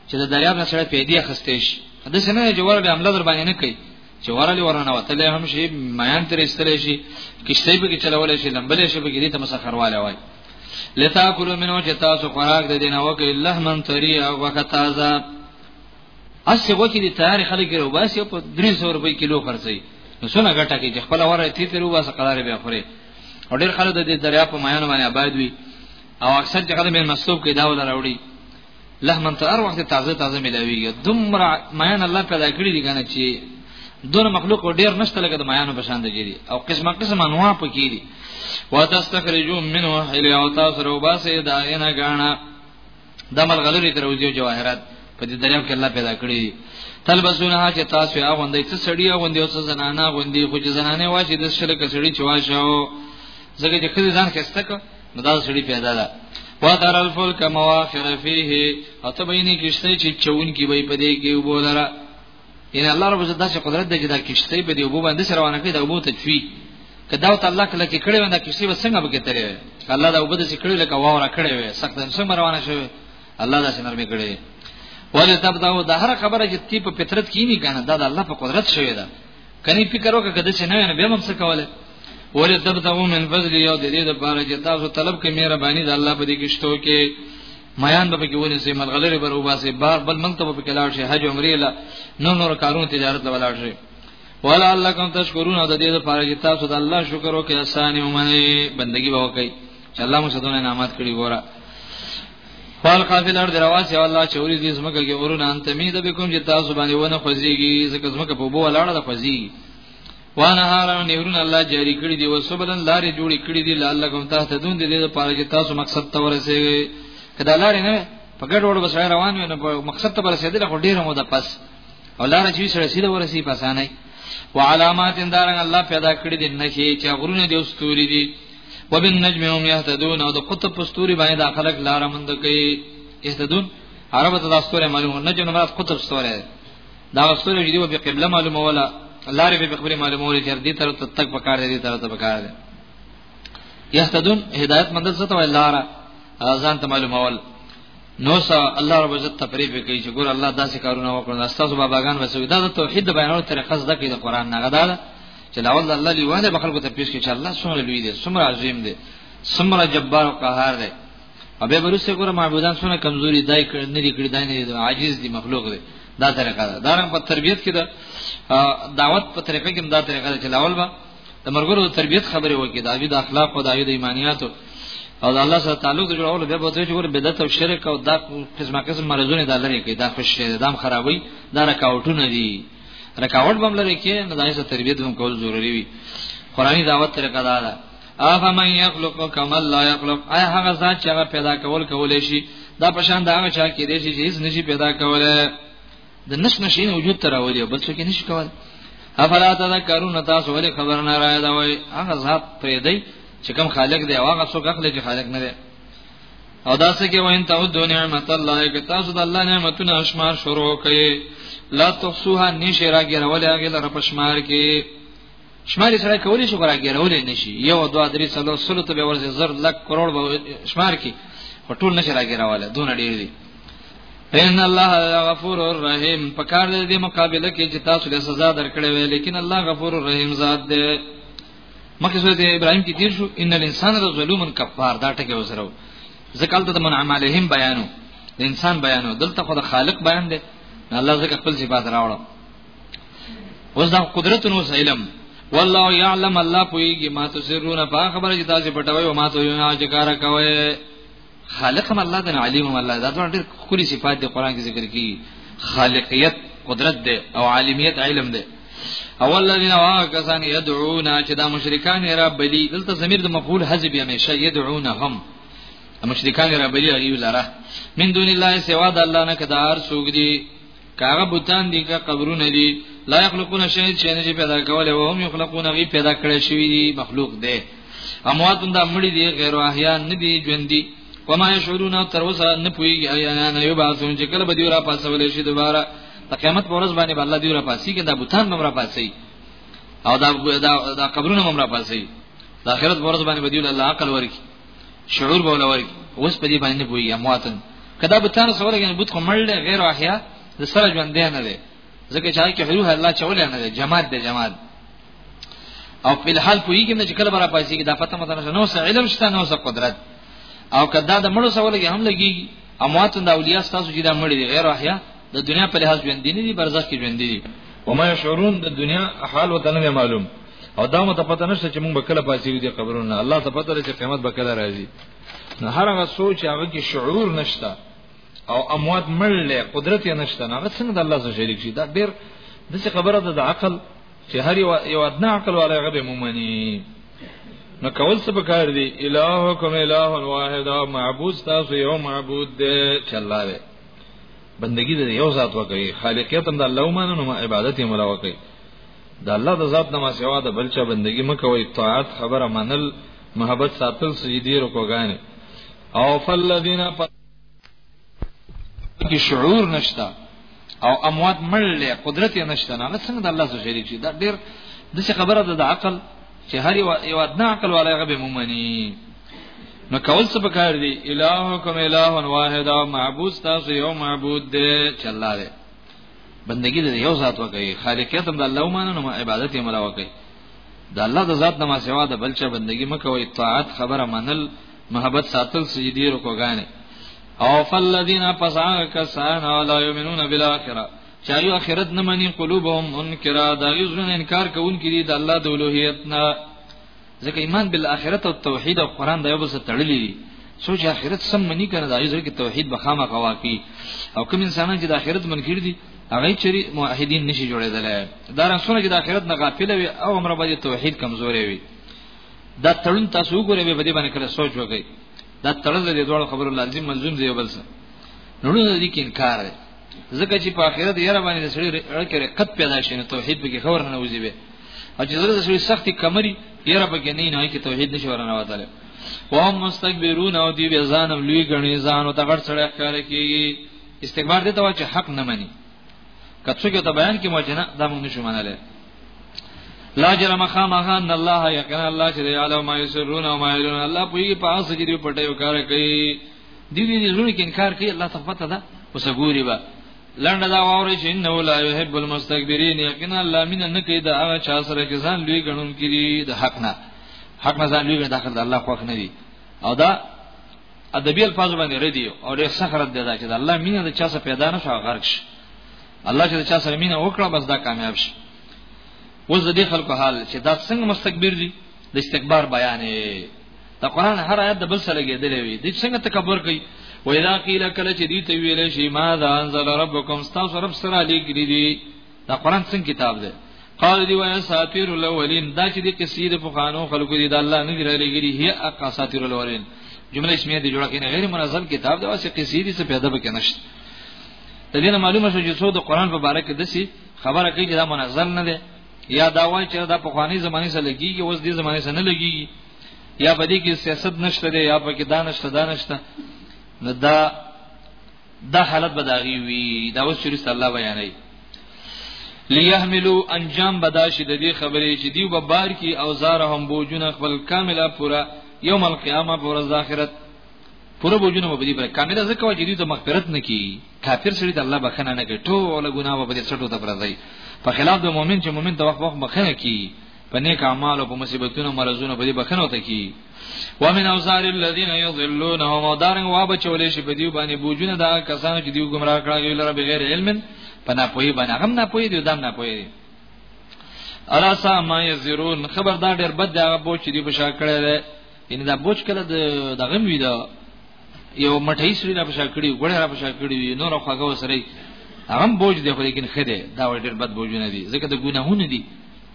Speaker 2: چې د دریاب نه سره پیدا خستې شي د سینې جوړ به عمل در باندې نه کوي چې ورلې ورنه وتلې هم شي میان تر استلې شي کشته به کې چلولې شي لمبلې شي به کې دې ته مسخرواله وای لتا کلو منو چې تاسو خوراک د دینه وکي الله من تری او وکتازا اسی وکي دي تیار خلک ورو باسي په 300 روپۍ کیلو خرڅي نو څونه ګټه کې خپل وره تی تر وباسه قرار به خوري او ډیر خلک د دریا په میان باندې آباد وي او اکثر چې خلک مې مسلوب کې دا ولر وړي لحمن ته هر وخت تازه تازه ملاویږي دومره میان الله پیدا کړی دی کنه چې دون مخلوق ډیر نشته لکه د میانو بشان دی جری او قسمه قسم انواع پکې دي وتستخرجوا منه حلیا او تاسو رو باسه دا غنه غاڼه د ملغلری تر وځي جواهرات په دې دریاب کې الله پیدا کړی دی تلبسونه چې تاسو یې غوندې څه سړی غوندې او څه زنانه غوندې خو چې زنانه واشي د شرک سړی چې واشو زګه چې خځه ځان خسته نو دا سړي پیدا ده وتر الفلک مواخر فيه او ته بینه کشته چې چون کې وي پدې کې وبولره ان الله رب عزت داسې قدرت دی چې دا کشته په دې وبو باندې سره ونه کوي دا وبو تجفي کدا او تعالی کله کې کړي وندا کشته وسنګ به کېتره الله دا وبد چې کړي لکه واوره کړي وي سخت انسان روانه شوی الله دا څنګه نرمي کړي ولې تبداو د هر خبره چې تی په فطرت کې نه کنه دا د الله په قدرت شوی ده کني فکر وکړه کده چې نه نه به مم څه کوله ولې تبتغوا من فضل یو د دې د پاره چې تاسو طلب کې مهرباني د الله په دې کې شتو کې میان به کې ونی سي ملغلره بر وباسي بار بل ملک به کې لاړ شي حج عمره لا نو نور کارونه تجارت لا لاړ شي ولا الله کوم تشکرون د دې لپاره چې تاسو د الله شکر وکړئ اسانه ومني بندگی به وکړئ چې الله مو ستونه نعمت کړی ګوره فال قافل ارض رواسی الله چوری دې زمکه کې ورونه انت می د بكم چې تاسو باندې ونه خوځيږي ځکه زمکه په بو ولاړه ده خوځي وانا هارو نیورون الله جاری کړی دی وسبلن لارې جوړې کړې دي لعلکم تهتدون دې لپاره چې تاسو مقصد ته ورسېږئ کدا لارې نه په ګډ وډ بس روان وي نو مقصد ته ورسېدل خو ډیره موده پس او لارې چې سره سیده ورسې پسانه وعلامات اندارن الله پیدا کړی دي نه چې غرونه دې استوري دي وبالنجم هم يهتدون او د قطب پستوري باندې د خلق لار مند کوي يهتدون عربه د استوره معلومه نجم نه مراد قطب استوره دا استوره جدي په قبله معلومه ولا لار به خبره معلومه ولا چې دې تر ته تک پکار دې تر ته پکار دې يهتدون هدايت مند څه ته لار ځان ته معلومه ول نو سا الله رب عزت تفریح کوي چې ګور الله داسې کارونه وکړل استاسو باباګان وسوي دا د توحید بیانولو طریقه زده کوي د قران نه غدا چې دا ول الله لیوه ده بخلکو ته پیش کې چې الله څومره لوی دی څومره عظیم دی څومره جبار او قهار دی او به ورسې ګوره معبودان څونه کمزوري دای نه دي کړی دای نه دي عاجز دي مخلوق دی دا طریقه ده دا رنګ په تربيت کې دا دعوت په طریقه کې دا طریقه ده چې لاول به د مرګورو د تربيت خبره وکړي دا وی د اخلاق او دا وی د ایمانيات او د الله سره تعلق جوړول به بوته چې ګوره بدعت او شرک او دا قسمه قسم مرزونه دا لري کې دا خوش شه دا خرابوي دا رکاوټونه دي رکاوټ بم لري کې نه دای څه تربیت هم کول ضروری وي قرآنی دعوت طریقه دا ده افا من یخلق کما لا یخلق آیا هغه ذات چې هغه پیدا کول کولې شي دا پشان دا هغه چا کې دې شي چې هیڅ نشي پیدا کوله د نش نشي وجود تر اولي بل څه کې نشي کوله افلا تذکرون تاسو ولې خبر نه راځي دا وای هغه ذات پرې دی چې کوم خالق دی هغه څوک اخلي چې خالق نه دی او دا څه کې وین ته د نعمت الله کې تاسو د الله نعمتونه شمار شروع کړئ لا تحسوها نشي راګرول هغه لره پشمار کې شمار سره کولی شو راګرول نشي یو دوه درې څلو سلو ته به ورځي زر لک کروڑ به شمار کې په ټول نشي راګرول دون ډیر دي ان الله غفور الرحیم په کار دې مقابله کې چې تاسو له سزا درکړې وې لیکن الله غفور الرحیم ذات دی مکه سورته ابراهيم کې تیر شو ان الانسان لظلوم کفار دا ټکی وسره ځکه د منعم علیهم بیانو د انسان بیانو دلته خو د خالق بیان دی الله ځکه خپل صفات راوړو اوس دا قدرت نو علم والله يعلم الله پويږي ما تسرون په خبره چې تاسو پټوي او ما ته یو نه چې کار کوي خالق هم الله دی علیم هم الله دا ټول ډېر کلی صفات دی قران کې ذکر کی خالقیت قدرت دی او عالمیت علم دی اول الذين واكسان يدعون چې دا مشرکان را بلی دلته زمير د مفعول حذف یې همیشه يدعونهم مشرکان را بلی ایو لره من دون الله سوا د الله نه کدار سوګ دي کاغه بوتان دي کا قبرونه دي لا يخلقون شيء چې نه پیدا کوله او هم يخلقون غي پیدا کړی شوی دي مخلوق دی اموات دا مړي دي غیر احیا نه دي ژوند دي وما يشعرون تر اوسه نه پويږي ایا نه یو باسون چې کله به دی را پاسول شي دوباره په قیامت پورز باندې به الله دی را پاسي کې دا بوتان مم را پاسي او دا دا قبرونه مم را پاسي د آخرت پورز باندې به دی الله عقل ورکی شعور به ولور اوس په دې باندې بوي امواتن کدا به تاسو سره ورګنه بوت خو مړ غیر احیا د سره ژوند دی نه دی ځکه چې هغه کې روح الله چولې نه دی جماعت دی جماعت او په الحال کوی کې چې کله برا پاسې کې دا پته مته نه نو سره علم شته نو سره قدرت او کدا د مړو سره ورګه هم لګي امواتن د اولیاء تاسو چې دا مړ دي غیر احیا د دنیا په لحاظ ژوند دي نه دي برزخ کې ژوند دي
Speaker 1: وما يشعرون د دنیا حال وته نه معلوم او دا مو ته پته نشته چې موږ به کله پاسې یو دي قبرونه الله ته پته لري چې قیامت به کله راځي نه هر هغه سوچ هغه کې شعور نشته او اموات مړل قدرت یې نشته نه څنګه د الله سره شریک شي دا ډېر د څه خبره ده د عقل چې هر یو یو ادنا عقل ولا غبه مومني نو کول څه پکار دي الہکم الہ واحد او معبود تاسو یو معبود دی چې الله دی بندگی د یو ذات وکړي خالقیت هم د الله ومنه نو عبادت یې مولا وکړي د الله د ذات نه ما سوا د بل چا بندگی مکوي طاعت خبره منل محبت ساتل سجدي رکوګانې او فلذین کی شعور نشتا او اموات مړل قدرت یې نشته نه څنګه د الله سره شریک شي دا ډېر د څه خبره ده د عقل چې هر یو ادنا عقل والا هغه به مومني نو کول څه پکار دي الہکم الہ واحد او معبود تاسو یو معبود دی چې الله دی بندگی دې یو ذات وکړي خالقیت هم د الله ومانه نو عبادت یې ملا وکړي د الله د ذات نه ما سوا د بل چا بندگی مکوئ طاعت خبره منل محبت ساتل سجدي رکوګانې او فالذین پس هغه کسان لا یؤمنون بالاخره چایو اخرت نه مني قلوبهم منکرا دا یزونه انکار کوونکي دي د الله د اولوهیت نه ځکه ایمان بل اخرت او توحید او قران دا یو بل سره تړلي دي سوچ اخرت سم مني کنه دا یزره کې توحید به خامہ قواقي او کوم انسانان چې د اخرت منکر دي هغه چری موحدین نشي جوړېدل دا رسونه چې د اخرت نه غافل وي او عمر باندې توحید کمزوري وي دا تړون تاسو وګورئ به دې باندې کله سوچ وکړئ دا تړل دې دوه خبرو لازم ملزم دی وبلسه نو دې کې انکار دی ځکه چې په آخرت یې را باندې د سړي اړکه رقت پیدا شي نو توحید به کې خبر نه وځي به او چې زړه د سړي سختي کمري یې را پکې نه نه کې توحید نشي ورنه وتاله وهم مستكبرون او دی به ځان لوی غني ځان او تغړ سره ښکار کوي استکبار دي ته چې حق نه مني کڅو کې ته بیان کې موجنه دا موږ نشو مناله لا جرم خامخا ان الله یقینا الله چې یعلم ما یسرون او ما یعلنون الله په یی په اسجری پټه یو کار کوي دی دې زړه کې انکار کوي الله تعالی پته ده اوس ګوري با لنډه دا ووري چې انه لا يحب المستكبرين یقینا الله مين نه کوي دا هغه چا سره چې ځان لوی ګڼون کړي د حق نه حق نه ځان لوی ګڼ داخل الله خوښ نه دي او دا ادبی الفاظ باندې ردی او ډېر سخرت دی دا چې الله مين د چا سره پیدا نه شو غرق شي الله چې د چا سره مين وکړه بس دا کامیاب شي اوس د دې خلکو حال چې دا څنګه مستكبر دي د استکبار بیان د قران هر آیت د بل سره لګیدلې وي د څنګه تکبر کوي و اذا قيل کله چې دې ته ویل شي ما ذا انزل ربكم استاذ رب سره لګري دي دا قران څنګه کتاب دی قال دی وای ساتیر الاولین دا چې د کثیر په خانو خلکو دي د الله نه غره لګري هي اقا ساتیر الاولین جمله اسمیه دی جوړه کینه غیر منظم کتاب دا واسه کثیر څه پیدا به کنه تدین معلومه شو چې څو د قران په باره کې دسی خبره کوي چې دا منظم نه دی یا دا وایي چې دا په خواني زمانه سره لګيږي اوس دې زمانه سره نه لګيږي یا په دې کې سیاست نشته دی یا په کې دانشته دانشته نو دا دا حالت بداغي وي دا اوس چې الله بیانوي ليحملوا انجام بداشي د دې خبرې چې دیو به بار کې اوزارهم بوجونه خپل کامله پورا یوم القیامه پر ذاخرت پورا بوجونه به دې پر کامله ځکه چې دې ته مغفرت نکي کافر سړي د الله بخنه نه کوي ټول ګناه به دې څټو ته پرځي په خلاف د مؤمن چې مؤمن د وخت وخت بخنه کوي په نیک اعمال او په مصیبتونو مرزونو په دې بخنه ته کوي ومن اوزار الذين يضلونهم ودارن واب چولې شي په دې باندې بوجونه دا کسان چې دیو گمراه کړی لره بغیر علم په نه پوي باندې هم نه پوي دی دم نه پوي دی الا سا ما یزرون خبردار ډېر بد دا بوج دی په شا کړی ان دا بوج کله د دغه وی دا یو مټی سری نه پښا کړی ګړه را پښا کړی نور خواګه وسره هغه بوج دی خو لیکن خده دا وړ ډیر بد بوجونه دي ځکه د ګناهونه دي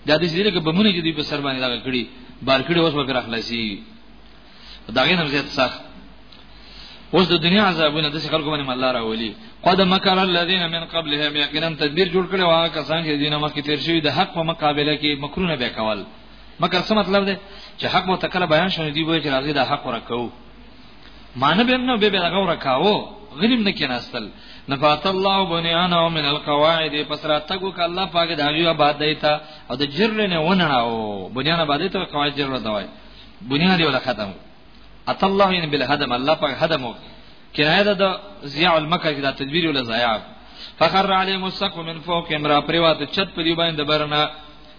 Speaker 1: دا د سری کې بمونه چې دی په سر باندې دا کړی بار کړی اوس به راخلاصي دا غي نه زیات سخت اوس د دنیا عذابونه د خلکو باندې الله راولي قد مکر الذين من قبلهم یقینا تدبیر جوړ کړي واه کسان چې دینه مخکې تیر شوی د حق په مقابله کې مکرونه به کول مګر څه مطلب دی چې حق مو تکله بیان شونه دی وای چې راځي دا حق ورکو معنی به نو به به هغه ورکاو غلیم نه کیناستل نفات الله بنیانا من القواعد پسرا تګو ک الله پاک د هغه آباد دیتا او د جر نه ونړاو بنیانا آباد دیتا قواعد جر ودوای بنیانا دی ولا ختم ات الله ان بالهدم الله پاک هدم
Speaker 2: کنایه د ضیاء المکر کی د تدبیر ولا ضیاء فخر علیهم السقف من فوق امرا پریوات چت پری باندې برنا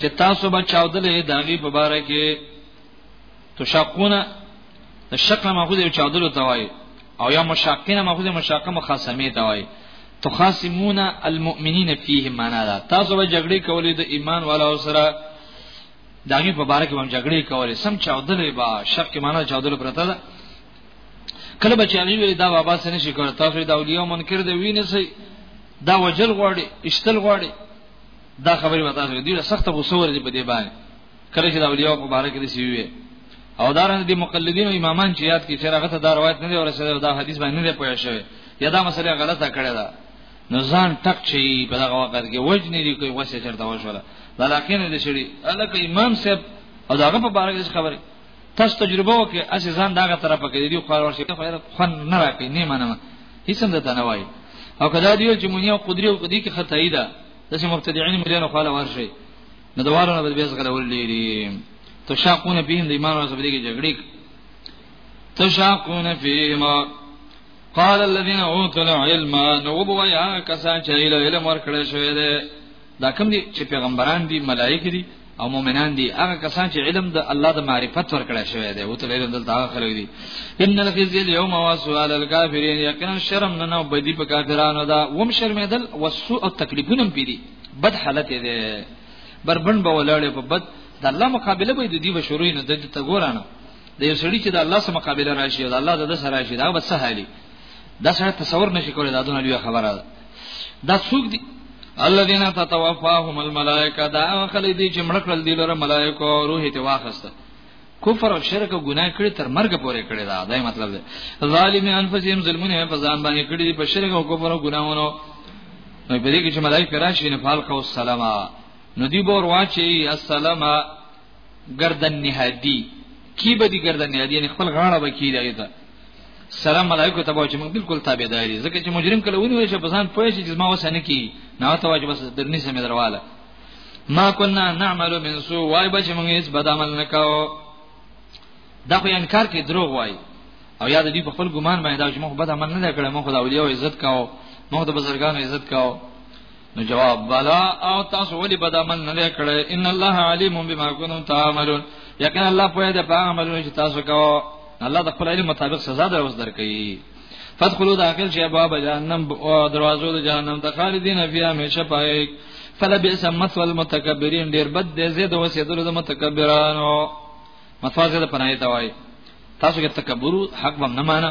Speaker 2: چې تاسو به چاودلې داغي په باره کې تشقونه د شق نه ماخذ یو چاودلو توای او یا مشاقینه ماخذ مشاقه مخاصمه توای تخاصمون المؤمنین فیه معنا دا تاسو به جګړې کولې د ایمان والا سره داغي په باره کې هم جګړې کولې سم چاودلې با شق کې معنا چاودلو پرته ده کله به چې هغه ویل دا بابا سن شي کول تاسو دا اولیاء منکر دی وینې سي دا وجل غواړي اشتل غواړي دا خبرې وتا سره دی سخت غوسه ورځي په دې باندې کله چې دا اولیاء په باره کې رسی وي او دارنګ دي مقلدین او امامان چې یاد کی چې هغه ته دا روایت نه دی ورسېده دا حدیث باندې نه دی پوه شوی یا دا مسله غلطه کړې ده نو ځان ټک شي په دغه وخت کې وجنې دی کوي وسه چرته وشوله دا لاکین دې شړي الکه امام صاحب او داغه په باره کې خبره تاسو تجربه وکړئ اسی ځان داغه طرف کې دی خو ورشي خو خن نه راکې نه منم هیڅ هم ته نه وایي او کدا دیو چې مونږ یو قدرت او قدرت کې خدای ده داسې مبتدعين مليانو خاله ورشي نو دوالو نه بیا څنګه ډول لري تشاقون بهم د ایمان او صبرګي جګړې تشاقون فيهم قال الذين اوتوا العلم نوب ويا کسان چې علم ورکړل شوی دی دا کوم دي چې پیغمبران دي ملائکه دي او مؤمنان دي هغه کسان چې علم د الله د معرفت ورکړی شوی دی او ته علم دلته هغه خلک دي ان الخزي اليوم وسوال الكافرين یقینا شرم نه نو بدی په کافرانو دا وم شرمېدل وسوء التکلیفون پیری بد حالت دی بربن به ولاړې په بد د الله مقابله به دي به شروع نه د تګورانه د یو سړي چې د الله سره مقابله راشي او د الله د سره راشي دا به سهالي دا سره تصور نشي کولای دا دونه لوی خبره ده دا څوک دي الذين تتوفاهم الملائکه دا خلک دي چې مړکل دي لره ملائکه او روح ته واخسته کفر او شرک او ګناه کړی تر مرګ پورې کړی دا دا مطلب دی ظالم انفسهم ظلمونه په ځان باندې کړی په شرک او کفر او ګناهونو نو په دې کې چې ملائکه راشي نه فالق او السلام نو دی بور واچي السلام گردن نهادی کی به دی گردن نهادی یعنی خپل غاړه به کی دی ته سلام علیکم ته به چې موږ بالکل تابعداري ځکه چې مجرم کله ونی وشه په ځان پوه شي چې ما وسه نه کی نه ته واجب بس درنی سمې درواله ما كنا نعمل من سوء وای به چې موږ هیڅ بد عمل نه کاو دا خو انکار کې دروغ وای او یاد دی په خپل ګمان باندې دا چې موږ بد عمل نه کړم موږ خدای اولیاء عزت کاو موږ د بزرګانو عزت کاو نو جواب بالا او تاسو ولې بد عمل نه کړی ان الله علیم بما کنتم تعملون یقینا الله په دې په عملونو چې تاسو کوو الله د خپل علم مطابق سزا دروز درکړي فدخلوا داخل شي ابواب جهنم او دروازو د جهنم ته خالدین فی همیشه پای فلبئس مثوى المتکبرین ډیر بد دې زید وسیدل د متکبرانو متوازه د پناه ته وای تاسو کې تکبر حق بم نه مانا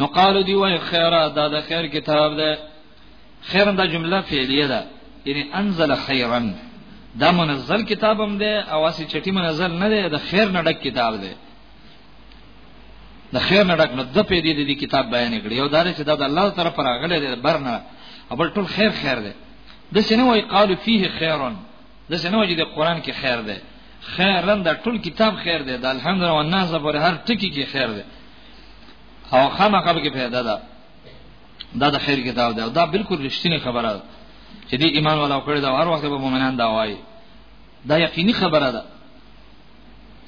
Speaker 2: نو قالو دی وای خیره دا د خیر کتاب ده خیر دا جمله فعلیه ده یعنی انزل خیرا دا منزل کتاب هم ده او اسی چټی منزل نه ده د خیر نه ډک کتاب ده د خیر نه ډک نه د پې دې دې کتاب بیان کړي یو دار چې دا د الله طرف راغله ده برنه ابل ټول خیر خیر ده د سینه وای قالو فيه خیرن د سینه وای د قران کې خیر ده خیرن دا ټول کتاب خیر ده د الحمدلله والناس پر هر ټکی کې خیر ده او خامخا به کې پیدا ده دا د خیر کتاب ده دا بالکل رښتینی خبره ده چې دې ایمان ولا کړی دا هر وخت به مؤمنان دا وایي دا یقیني خبره ده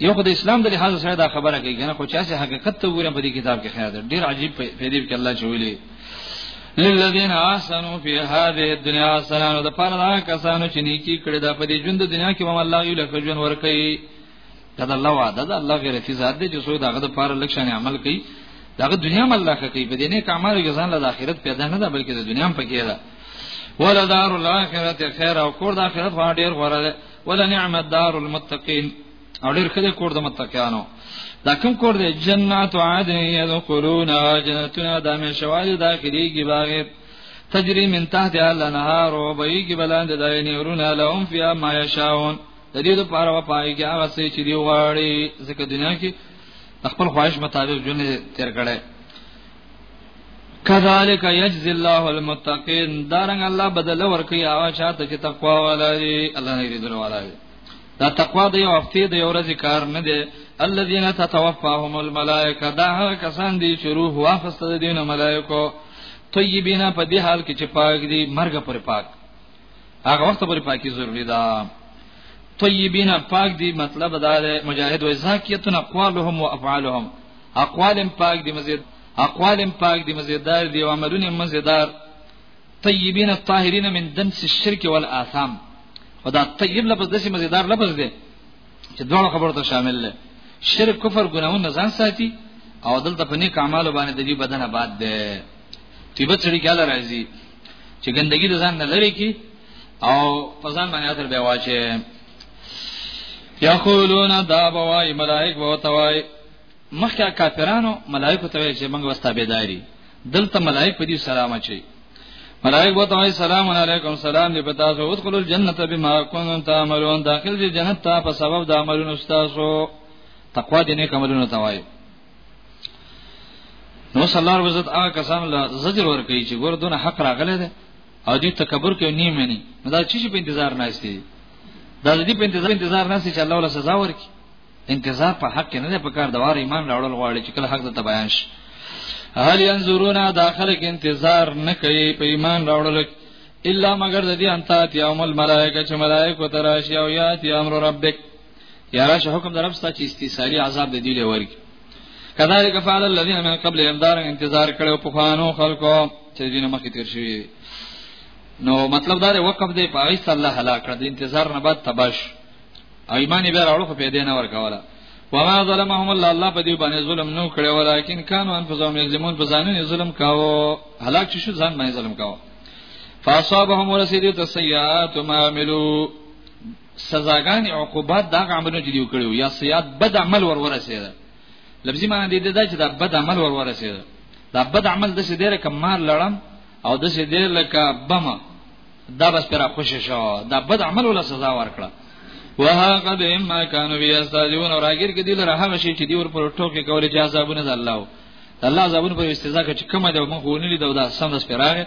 Speaker 2: یو خدای اسلام د لحاظ سره دا خبره کوي کنه خو چا چې حقیقت ته وګورم په دې کتاب کې خیر ده ډیر عجیب پیدا کې الله چولې للذین احسنوا فی هذه الدنیا حسنه د پاره دا کسانو چې نیکی کړی دا په دې ژوند دنیا کې هم الله یو لکه ژوند ورکړي دا د الله وعده ده الله غیر فی ذات دی چې څو داغه د پاره لکشان عمل کوي داغه دنیا مل الله کوي په دې نه کمال یو ځان له آخرت پیدا نه ده بلکې د دنیا هم پکې ده ولا دار الاخرت خیر او کور د آخرت غوړ ډیر غوړه ده ولا نعمت دار المتقین او ډیر خدای کور د متقینانو دا کوم کور دی جنات عدن یدخلون جنتنا د مشوال داخلي کې باغ تجری من تحت الانهار وبيګ بلند داینه ورونه لهم فی ما یشاؤون د دې لپاره و پای کې هغه څه چې دی غواړي ځکه دنیا کې خپل خواهش مطابق ژوند تیر کړي کذالک یجزی الله المتقین دارنګ الله بدل ورکي هغه چاته چې تقوا ولري الله یې درو ولري دا تقوا د یو هفته د یو ورځې کار نه دی الذين تتوفاهم الملائکه دا هغه کسان دي چې روح واخسته د دینه ملائکه طیبینا په دې حال کې چې پاک دي مرګ پر پاک هغه وخت پورې پاکي ضروری ده طیبین پاک دی مطلب دا ده مجاهد وای زاکیتون اقوالهم و افعالهم اقوالم پاک دی مزید اقوالم پاک دی مزیدار دی او عملونه مزیدار طیبین الطاهرین من دنس الشرك والآثام خدا طیب لفظ دسی مزیدار لفظ دی چې دوه خبرو ته شامل دی شرک کفر ګناونه ځان ساتي او دلته په نیک اعمالو باندې د دې بدن آباد دی طیبت سړي کاله راځي چې ګندګي د ځان نه لري کی او په ځان باندې اثر به واچي یقولون دا بوای ملائک بو توای مخکې کافرانو ملائکه ته چې موږ واسطه بيداری دلته ملائک په دې سلام اچي ملائک بو توای سلام علیکم سلام دې پتا سو ادخلوا الجنه بما كنتم تعملون داخل دې جنت ته په سبب د عملونو تاسو تقوا دې نه کوملونو توای نو صلی الله علیه وسلم هغه کسان له زجر ور کوي چې ګور دونه حق راغله ده او دې تکبر کوي نه مني نو دا چی په انتظار نه استي دا دې په انتظار انتظار نه استي چې الله ولا سزا ورکي انتظار په حق نه ده په کار دوار ایمان راوړل غواړي چې کله حق ته بیان شي هل ينظرون داخله کې انتظار نه کوي په ایمان راوړل الا مگر د دې انتات یوم الملائکه چې ملائکه تراشی او یات امر ربک یا راشه حکم درب ستا چې استثاری عذاب د دې لور کی کذالک فعل الذين من قبلهم دار انتظار کړو په خوانو خلکو چې دینه مخې تیر شوی نو مطلب دا دی وقف دی په ایس الله هلاک کړ د انتظار نه بعد تباش ایمان به راوړو په پیدا نه ورکواله وما ظلمهم الله الله په دې باندې ظلم نو کړو ولیکن کانوا انفسهم یظلمون په ځانونو ظلم کاوه هلاک شو ځان باندې ظلم کاوه فاصابهم ورسیدو تسیئات ما عملو سزاګانې عقوبات دا عملونه چې دی وکړو یا سیاد بد عمل ور ورسېده لفظي معنی دې دا چې دا بد عمل ور ورسېده دا بد عمل د څه ډیر کمار لړم او د څه ډیر لکه بم دا بس پر خوش شو دا بد عمل ولا سزا ورکړه وهغه به ما كانوا بيستاجون راګر کې دي لره هغه شي چې دی ور پر ټوکې کولې چې عذابونه ده الله الله عذابونه په استزا کې چې کومه ده موږ ونلې دا سم د سپراغه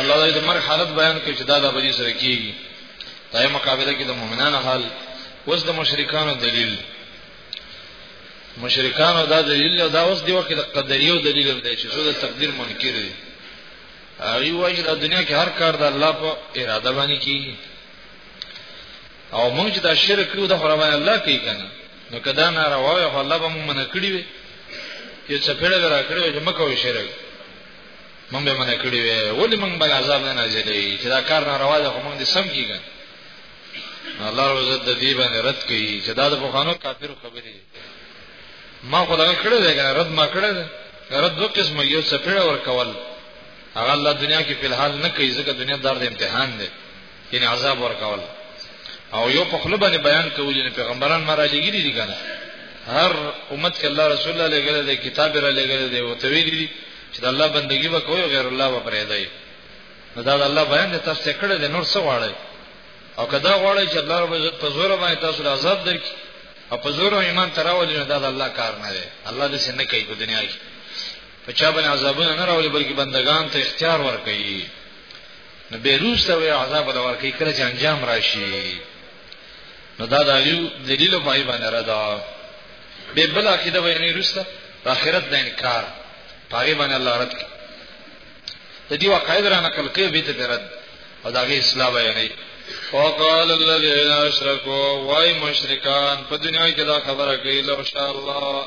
Speaker 2: الله
Speaker 1: دې مرګ حالت بیان کړي چې دا د بني سره کیږي دا مقابله کې د مؤمنانو حال اوس د مشرکانو دلیل مشرکانو دا دلیل او دا اوس دی وخت د قدریو دلیل هم دی چې څو د تقدیر منکر دي هغه وایي چې د دنیا کې هر کار د الله په اراده باندې کیږي او موږ چې دا شرک کړو د خدای الله کوي کنه نو کدا نه راوي خو الله به موږ منکړي وي چې څپېړه را کړو چې مکه وي شرک مونږ به منع کړی وي ولې مونږ باندې عذاب نه نازلې چې دا کار ناروا ده خو مونږ دې سم کیږي الله رب عزت د دې باندې رد کوي چې دا د بوخانو کافر خبرې ما خو دا کړی دی رد ما کړی دی رد دوه قسمه یو څه پیړ ور کول هغه الله دنیا کې په الحال نه کوي ځکه دنیا دار د امتحان دی ان عذاب ورکول او یو په خپل باندې بیان کوي چې پیغمبران ما را لګیلي دي کنه هر امت کې الله رسول الله لګل دی کتاب را لګل دی او ته ویلي چې الله بندگی وکوي غیر الله و پرې دی نو دا الله بیان دی تاسو کړه د نور څه واړی
Speaker 2: او کدا غواړی چې الله رب عزت په زور باندې تاسو له عذاب درکړي او په زور ایمان تراولې نو دا د الله کار نه دی الله دې څنګه کوي په دنیا کې په چا باندې عذابونه نه راولي بلکې بندگان ته اختیار ورکړي نو به روس ته وي عذاب ولا ورکی کله چې انجام راشي نو دا دا یو دلیل پای باندې را دا به بل عقیده ویني روس ته اخرت د انکار پای باندې الله رد کی د دې واقعې درا نقل کوي به ته رد او دا غي اسلام بیانې وقال الذين اشركوا واي مشرکان په دنیا کې دا خبره کوي لو شاء الله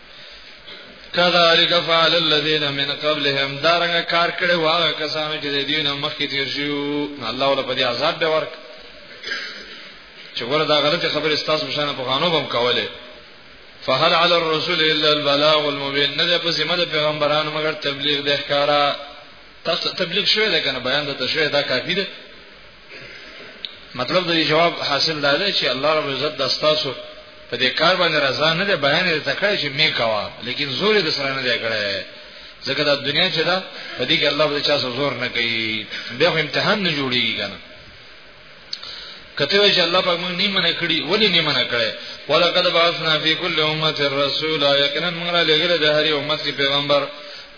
Speaker 2: کذالک فعل الذين من قبلهم دارنګ کار کړي واغه کسانو چې د دین مخکې تیر شو الله ولا په دې عذاب به ورک چې ګوره دا غلطه خبره استاد مشانه په خانو بم کوله فهل على الرسول الا البلاغ المبين نه په ذمہ د پیغمبرانو مگر تبلیغ د ښکارا تاسو تبلیغ شوی ده کنه بیان د تشریح دا کافی ده مطلب د جواب حاصل دا دی چې الله رب عزت د استاسو په دې کار باندې رضا نه دی بیان یې تکړه چې می کوا لیکن زور یې د سره نه دی کړی ځکه دا دنیا چې دا په دې کې الله به چا زور نه کوي بیا خو امتحان نه جوړیږي کنه کته وی چې الله پاک موږ نیمه نه کړی ولی نیمه نه کړی ولقد بعثنا فی کل امه رسولا یقینا موږ را لګره د هر امت کې پیغمبر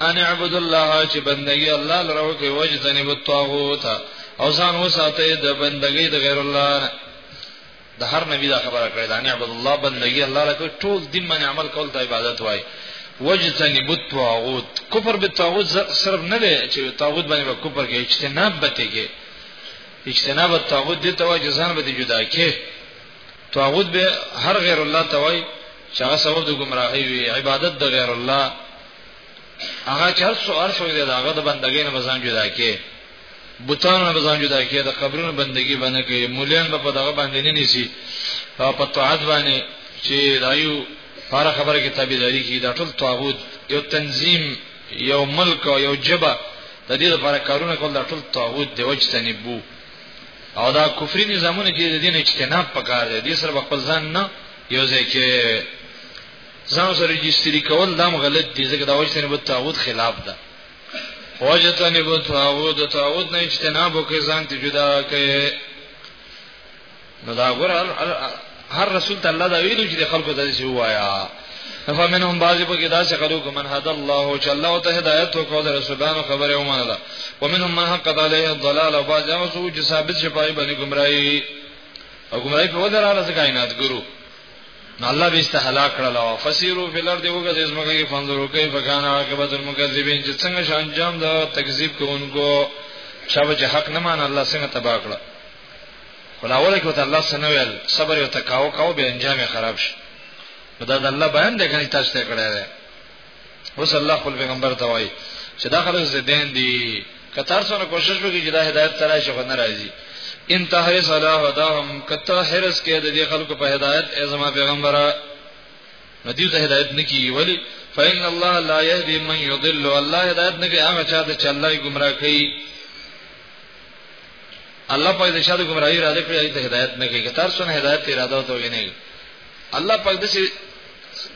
Speaker 2: ان اعبد الله چې بندگی الله لره وکي وجدنی بالطاغوت او ځان وساته د بندگی د غیر الله د هر نبی دا خبره کړې ده ان اعبد الله بندگی الله لکه ټول دین باندې عمل کول د عبادت وای وجدنی بالطاغوت کفر بالطاغوت صرف نه دی چې طاغوت باندې به کفر کې اجتناب بته کې اجتناب الطاغوت دې ته وایي ځان به جدا کې طاغوت به هر غیر الله ته وایي چې هغه سبب د گمراهۍ وي عبادت د غیر الله هغه چې هر څو هر څو دې داغه د بندګۍ نه بزان جدا کې بوتان نه بزان جدا کې د قبرونو بندګي باندې کې مولیان په دغه باندې نه نيسي او په توعد باندې چې دایو هر خبره کې تابعداري کې دا ټول طاغوت یو تنظیم یو ملک او یو جبه د دې لپاره کارونه کول دا ټول طاغوت دی وجتنی بو او دا کفري نظامونه چې د دین اجتناب پکار دی دې سره خپل ځان نه یو ځای کې ځان سره رجستری کول دام غلط دي ځکه دا وجه نه تعود خلاف ده وجه ته نه تعود تعود نه اجتناب کوي ځان ته جدا کوي نو دا غره هر رسول ته الله دا ویلو چې خلکو ته څه وایا فمنهم بعضی په کې دا څه خلق من هد الله چې الله ته هدایت وکړو د رسولانو خبره ومنله ومنهم من حق علیه الضلال او بعضی هغه څو چې ثابت شپای باندې گمراهي او گمراهي په ودراله ځکه کائنات ګرو نو الله به استهلاک کړل او فسیرو فی الارض وګرځي زمګه کې فنظرو کیف کان عاقبت المکذبین چې څنګه شان انجام دا تکذیب کوونکو شابه چې حق نه مان الله څنګه تباہ کړ خلاوله کې ته الله سره ویل صبر او تکاو کاو به انجام خراب شي دا د الله بیان دی کني تاسو ته کړی دی اوس الله خپل پیغمبر ته وایي چې دا خلک زدين دي کتر سره کوشش وکړي چې دا هدایت ترا شي خو نه راځي ان تحرس علی هداهم کته حرس کې د دې خلکو په هدایت ازما پیغمبره ندیو ته هدایت نکي ولی فإن الله لا يهدي من يضل الله هدایت نه کوي هغه چا ته چې الله یې گمراه کوي الله په دې شاده گمراهي را دې کړی ته هدایت نه کوي تر څو هدایت اراده او توګه نه الله پاک دسه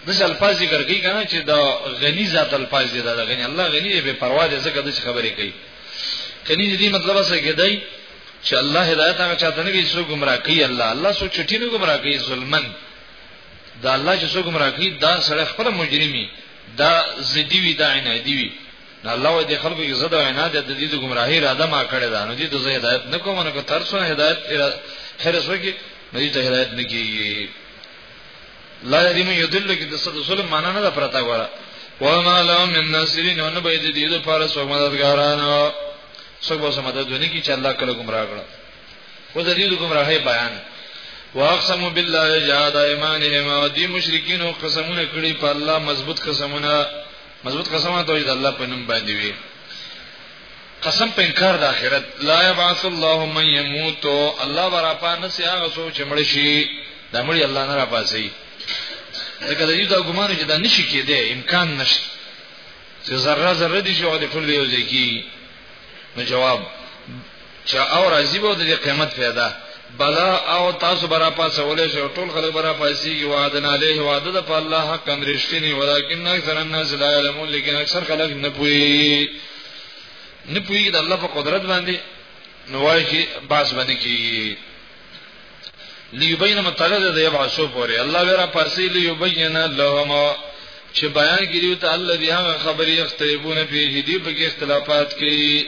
Speaker 2: دس الفاظ ذکر کوي کنه چې دا غنی ذات الفاظ دی دا غنی الله غنی دی به پروا دې زکه د خبرې کوي کني دې مطلب څه کېدای چې الله هدایت هغه چاته نه وي څو گمراه کوي الله الله څو چټي نه گمراه کوي ظلمن دا الله چې څو گمراه کوي دا سره خپل مجرمي دا زدی وی دا نه دی وی نو الله وې د خلکو کې زده وینا د دې د گمراهی را ده ما کړی دا نو دې ته زه هدایت نه کوم نو که تر څو هدایت خیر سره کې نو دې ته هدایت نه کیږي لا یذیم یذل کې د صد ظلم معنا نه ده پرتا غواړه وما لهم من ناصرین نو به دې دې لپاره څو مددګارانو څو به مدد ونی کی چې الله کله گمراه کړه خو د دې گمراهی بیان واقسم بالله جهاد ایمانهم او دې مشرکین قسمونه کړی په الله مضبوط قسمونه مضبوط قسم ته د الله په نوم باندې وي قسم په انکار د اخرت لا یبعث الله من يموت الله برا پانه سي هغه څو چې مړ شي د مړي الله نه را پاسي ځکه د یو د ګمان چې دا نشي کېده امکان نشته چې ذره ذره دي چې هغه ټول یو ځای کی نو جواب چا او راضی به د قیامت پیدا بلا او تاسو برا پاسه ولې شو ټول خلک برا پاسي کې وعدنا عليه وعده د په الله حق هم رښتینی ولکن اکثر الناس لا يعلمون لیکن اکثر خلک نه پوي نه پوي د الله په قدرت باندې نوایي باس باندې کیږي لیبین متعلق د یبعثو پورې الله ورا پاسي لیبین لهم چې بیان کړیو ته الله دی هغه خبرې اختلافونه په دې په کې اختلافات کوي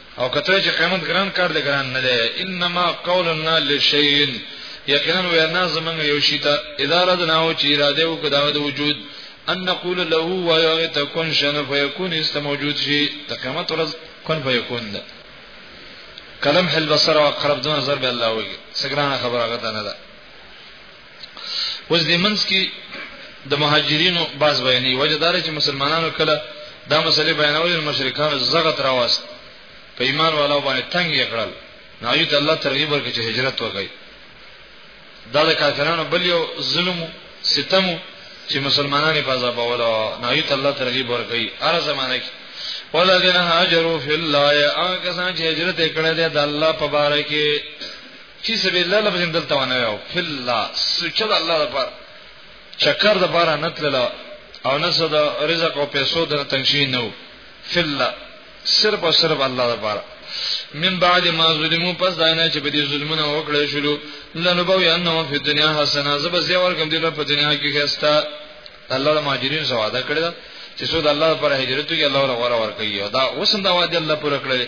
Speaker 2: او کته چې قیامت ګران کار دی ګران نه دی انما قولنا لشیء یقینا وینا زمنګ یو شی ته اداره د ناو چې اراده او کدا د وجود ان نقول له و یا تکون شن فیکون است موجود شي د قیامت ورځ کن فیکون ده کلم حل بصر او قرب دون نظر به الله وي سګرانه خبره غته نه ده اوس د منځ کې د مهاجرینو باز بیانې وجه دار چې مسلمانانو کله دا مسلې بیانول مشرکانو زغت راواست په ایمان والا باندې تنگ یې کړل نو ایت الله ترغیب ورکړي چې هجرت وکړي دا د کافرانو بل یو ظلم ستم چې مسلمانانو په عذاب ولا نو ایت الله ترغیب ورکړي هر زمانه کې ولذین هاجروا فی الله یا کسان چې هجرت کړل د الله په باره کې فی سبیل الله لفظ هم دلته ونه ویو فی الله سوچه د الله لپاره چکر د بارا نه تلله او نه څه د رزق او پیسو د تنګ شوي نه وو فی الله صرف او صرف الله لپاره من بعد ما ظلمو پس داینه چې په دې ظلمونه وکړې شلو لنبو انه فی دنیا حسنه زب زی ورکم دې په دنیا کې خستا الله د ماجرین سواده کړی چې څو د الله لپاره هجرت کوي الله ورغور ورکوي دا اوس هم دا وعده الله پوره کړی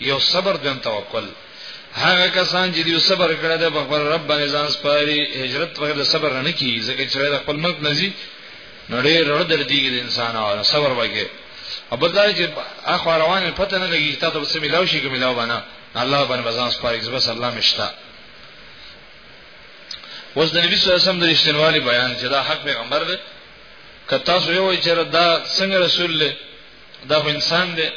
Speaker 2: یو صبر دویم توکل هغه کسان چې دیو صبر کړه د خپل رب باندې ځان سپاري هجرت وغه د صبر نه کی ځکه چې د خپل ملک نزي نړۍ رړ در دیږي د انسان او صبر وکړي ابل دا چې اخو روان پته نه لګي تاسو به سمې لاو شي کوم لاو باندې الله باندې بزان سپاري زبس الله مشتا وز د نبی صلی الله علیه وسلم د رښتینوالي بیان چې دا حق پیغمبر دی که تاسو یو چې دا څنګه رسول دی دا انسان دی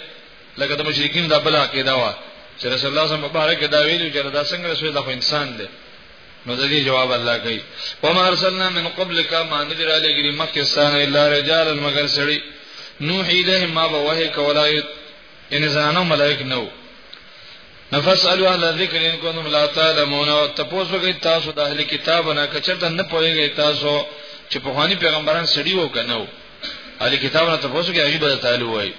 Speaker 2: لکه د مشرکین دا بل عقیده وا چې رسول الله صلی الله علیه وسلم مبارک دا ویلو چې دا څنګه رسول دا خو انسان دی نو د دې جواب الله کوي وما ارسلنا من قبلك ما نذر علی غیر مکه سان الا رجال مگر سړی نوح الیه ما به وه کولا ان زانو ملائک نو نفس الو اهل ذکر ان کنتم لا تعلمون او تاسو کې تاسو د اهل کتاب نه کچته نه پوهیږئ تاسو چې په خواني پیغمبران سړی وو کنه علي کتاب نه تاسو کې هغه به تعالی وای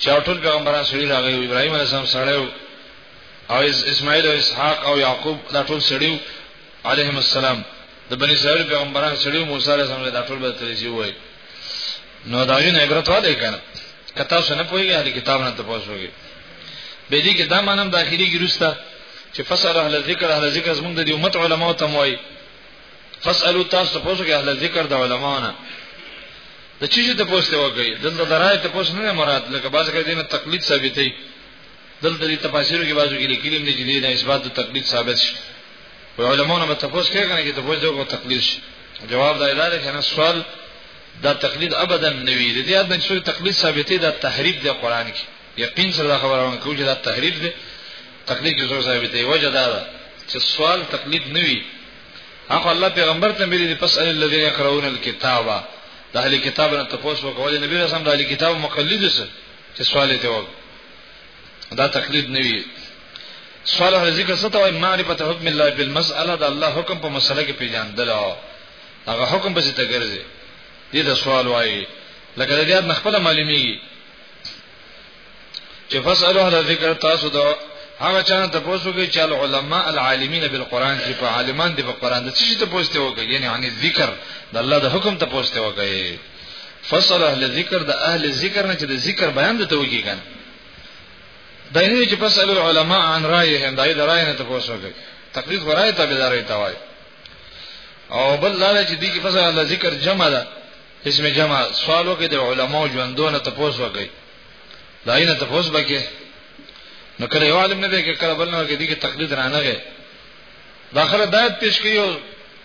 Speaker 2: چې ټول پیغمبران سړي راغلي ابراهيم عليه السلام سړیو او اسماعیل او اسحاق او یعقوب دا ټول سړیو عليهم السلام د بني اسرائیل پیغمبران سړیو موسی عليه السلام دا ټول به تعالی وای نو دا یې عبرت و دی کنه کته څه نه پويږي علي کتاب نه تاسو کې به دې کې دا مانم داخلي ګروستا چې فسر اهل ذکر اهل ذکر زمونږ د امت علماو ته موي فاسالو تاسو په څه کې اهل ذکر د علماونه د چی چې ته پوښتنه وکړي دلته درای ته پوښتنه نه مراد لکه باز کې دینه تقلید ثابتې دلته د تفاسیرو کې بازو کې لیکلي نه چې دینه اثبات د تقلید ثابت شي په علماونه به تاسو کې کنه چې ته پوښتنه وکړي تقلید شي جواب دا دی چې نه سوال دا تقلید ابدا نه وی د دې ادن چې تقلید ثابتې دا تحریف دی قران کې یقین سره دا خبره ونکو چې دا تحریف دی تقلید جزو ثابت دی وجه دا ده چې سوال تقلید نه وي هغه الله پیغمبر ته ویلي پس ان الذين يقرؤون الكتاب د اهل کتاب نه تاسو وکول نبی رسول د اهل کتاب مقلد سره چې سوال ته وګ دا تقلید نه وي سوال هر ذکر څه ته وایي معرفت حکم الله بالمساله د الله حکم په مسله کې پیژاندل هغه حکم به ته ګرځي دې دا سوال وایي لکه د یاد مخبل معلومیږي چې فسالو هر ذکر تاسو دا هغه چا ته پوسو کې چې علماء العالمین بالقران چې په عالمان دی په قران د څه ته پوسته وکړي یعنی ان ذکر د الله د حکم ته پوسته وکړي فصل اهل ذکر د اهل ذکر نه چې د ذکر بیان د توګی کان دا نه چې فصل العلماء عن رايهم دای د راي نه ته پوسو کې تقلید غرای ته بيدارې توای او بل لاله چې دی کې فصل اهل ذکر جمع ده اسم جمع سوال وکړي د علماو ژوندونه تپوس وکړي داینه تپوس وکړي نو کله یو عالم نه دی کې کله بل نه کې دي کې تقلید رانه غي داخله دایت پیش کیو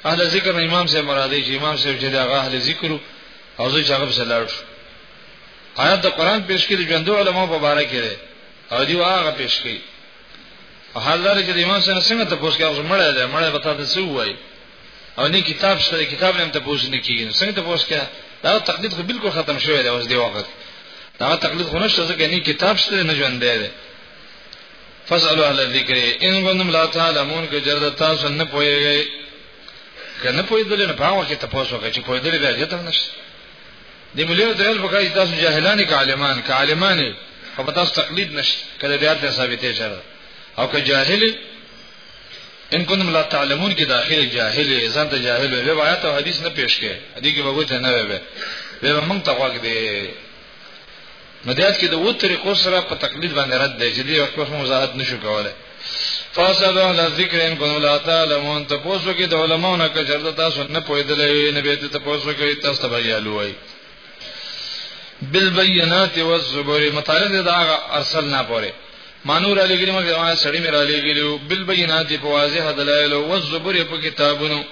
Speaker 2: اهل ذکر نه امام سے مرادی چې امام سے چې دغه اهل ذکر او زه چې هغه سره لاړ شو آیات د قران پیش کړي د ژوندو علماء په باره کې او دی هغه پیش کړي حال دار چې د امام سره څنګه تاسو کې هغه مړ دی مړ به تاسو څه وایي او نه کتاب شته کتاب نه ته پوښتنه نه کیږي څنګه ته پوښتنه کړه دا تقلید خو بالکل ختم شوی دی اوس دی وخت دا تقلید خو نشته ځکه نه کتاب شته نه ژوند دی فسالو اهل الذکر ان غنم لا تعلمون که جرد تاسو نه پوهیږئ کنه پوهیدل نه په وخت ته پوسو چې پوهیدل بیا جته نشته د مليو درل په کای تاسو جاهلان کې عالمان کې عالمان په تاسو تقلید نشته کله بیا ته ثابتې شره او که جاهل ان کنتم لا تعلمون کې داخله جاهل ځان ته جاهل وي به آیات او حدیث نه پیش کې دې کې به وته نه وي به به موږ ته واګ دې مدیات کې د و طریقو سره په تقلید باندې رد دی چې دې وخت په وضاحت نشو کولای فاسلو علی ذکر ان کنتم لا تعلمون ته پوسو کې د علماو نه کچرته تاسو نه پوهیدلې نه به ته پوسو کې تاسو ته بیالو وای بالبينات والزبر مطالب دا ارسلنا پوره مانور علی ګری مګر ما سړی مې را لګیلو بل بینات په واضح دلایل او زبر په کتابونو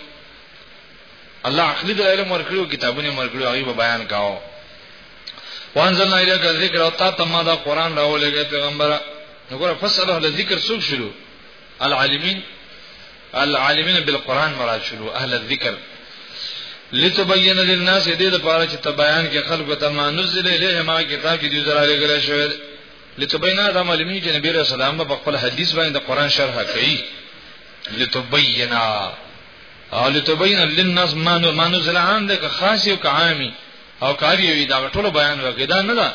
Speaker 2: الله عقلی دلایل مرکړو کتابونه مرکړو هغه به بیان کاو وانزلنا الیک الذکر او تا ته ما دا قران راولېږه پیغمبره نګور فسره له ذکر څوک شروع العالمین العالمین بالقران مراد شروع اهل الذکر لتبین للناس دې لپاره چې تبیان کې خلکو ته ما نزل الیه ما کتاب کې دې زرا لګل شوی لتبینا دا معلومی چې نبی رسول الله په خپل حدیث باندې د قران شرح کوي لتبینا او لتبینا للناس ما نو ما نزل عام ده که خاص او که عامي او کاری وي دا ټول بیان وکړي دا نه ده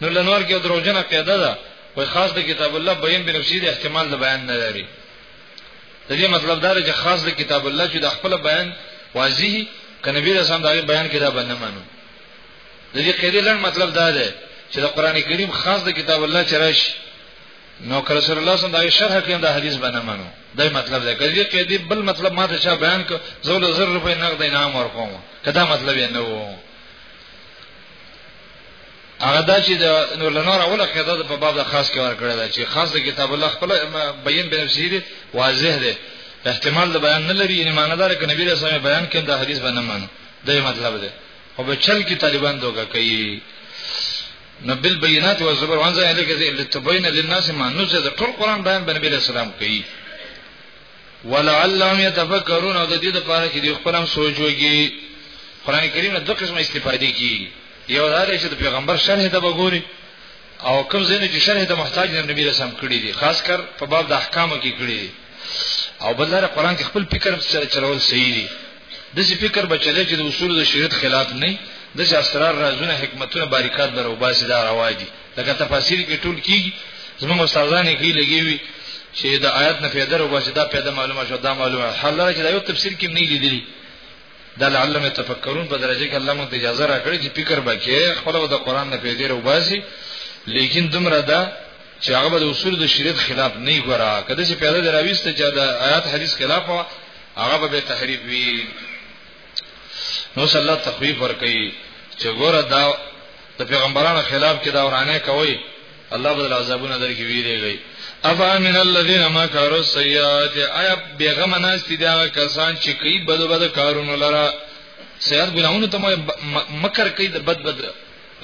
Speaker 2: نو لنور کې دروژنه پیدا ده وای خاص د کتاب الله بیان به نفسي د احتمال د بیان نه لري د دې مطلب دا دی چې خاص د کتاب الله چې د خپل بیان واضح کنه بیره سم دا بیان کې دا باندې مانو د دې قاعده لن مطلب دا دی چې د قران کریم خاص د کتاب الله چرش نو کله رسول الله صلی الله علیه وسلم دا شرح کوي دا حدیث باندې مانو دا مطلب دی کله چې دې بل مطلب ما ته چا بیان ک زول زر روپے نقد انعام ورکوم کدا مطلب یې نه وو هغه دا چې نور لنور اوله خدای په باب د خاص کې ورکړی دا چې خاص د کتاب الله خپل بیان به نفسي دی واضح دی احتمال د بیان نه لري یعنی معنی دار ک نبی رسول بیان کړي دا حدیث باندې مانو دا مطلب دی او به چل کې طالبان دوګه کوي نو بل بینات او زبر وانځه اله کې لتبین للناس ما نزل د ټول قران بیان بن بل اسلام کوي ولعلهم يتفکرون او د دې لپاره چې دوی خپل هم سوچ وکړي قران کریم له دوه قسمه استفادې کی یو دا چې د پیغمبر شرح ته وګوري او کوم ځینې چې شرح ته محتاج نه نبی رسام کړی دي خاص کر په باب د احکامو کې کړی دي او بل دا قران کې خپل فکر سره چلول صحیح دي د سی فکر بچلې چې د اصول د شریعت خلاف نه د سی اسرار رازونه حکمتونه باریکات برو باسي دا رواجی لکه تفاسیر کې ټول کیږي زموږ استادان یې کې لګي وي چې د آیات نه پیدا رو باسي دا پیدا معلومه شو دا معلومه حال لري چې دا یو تفسیر کې نه لیدلی دا لعلم تفکرون په درجه کې الله مونږ اجازه راکړي چې فکر وکړي خپل د قران نه پیدا رو باسي لیکن دومره دا چې هغه د اصول د شریعت خلاف نه ګورا کله چې پیدا دراويسته چې د آیات حدیث خلاف هغه به به تحریف وی نو صلی الله تخویف ور کوي چې ګوره دا د پیغمبرانو خلاف کې دا ورانه کوي الله بدل عذابونه درکې ویریږي افا من الذين ما كاروا السيئات ايا بيغم ناس دي دا کسان چې کوي بد بد کارونه لرا سيئات ګناونه ته مکر کوي د بد بد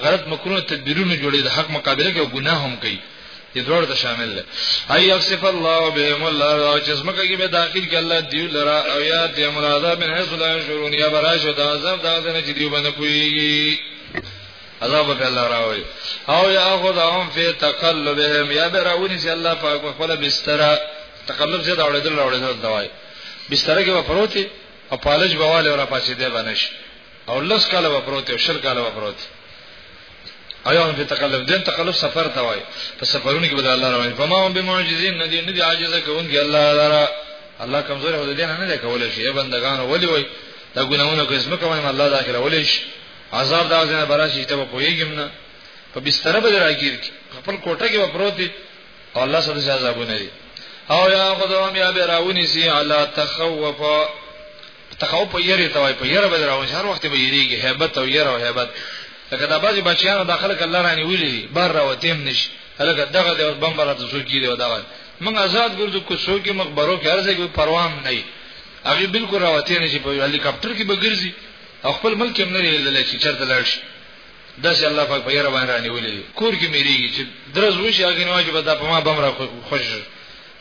Speaker 2: غلط مکرونه تدبیرونه جوړي د حق مقابله کې ګناه هم کوي دې دوړ ته شامل ده اي افسف الله بهم الله او چې زمکه کې به داخل کې الله دی لرا او یا دې مراده من حيث لا يشعرون یا براش د عذاب دا څنګه چې دیو باندې کوي عذاب په الله راوي او یا اخذهم فی تقلبهم یا براونی چې الله پاک په خپل بستر تقلب زیاده اورېدل اورېدل دوای بستر کې و پروتي او پالج بواله را پاسې دی باندې او لس کاله به پروت او شل کاله به پروت ایا هم په تکلف دین تکلف سفر ته وای په سفرونو کې به الله روان په ما هم به معجزین نه دي نه دي عاجز کوونکی الله دارا الله کمزور هو دین نه دی کولای شي بندگان ولی وای دا ګناونه کوي سم کوي الله دا کړه ولې شي عذاب دا ځنه براشي ته پويګم نه په بستر به راګیر کی خپل کوټه کې پروت دی او الله سره عذابونه دي او یا خدام یا به راونی سی علا تخوفا تخو په یری ته وای په یره به راو هر وخت به یریږي hebat او یره او hebat لکه دا بعضی بچیانو داخله کله رانی ویلی بار راوتیم نش هلکه دغه د بمبره ته څوک دی دغه موږ آزاد ګرځو کو څوک مخبرو کې ارزه کې پروام نه هغه بالکل راوتی نه شي په هلیکاپټر کې بګرځي او خپل ملک هم نه لیدل چې چرته لاړ شي داسې الله پاک په یره باندې رانیولې کور کې میریږي چې درز وشي هغه نه واجب ده په ما بمره خوش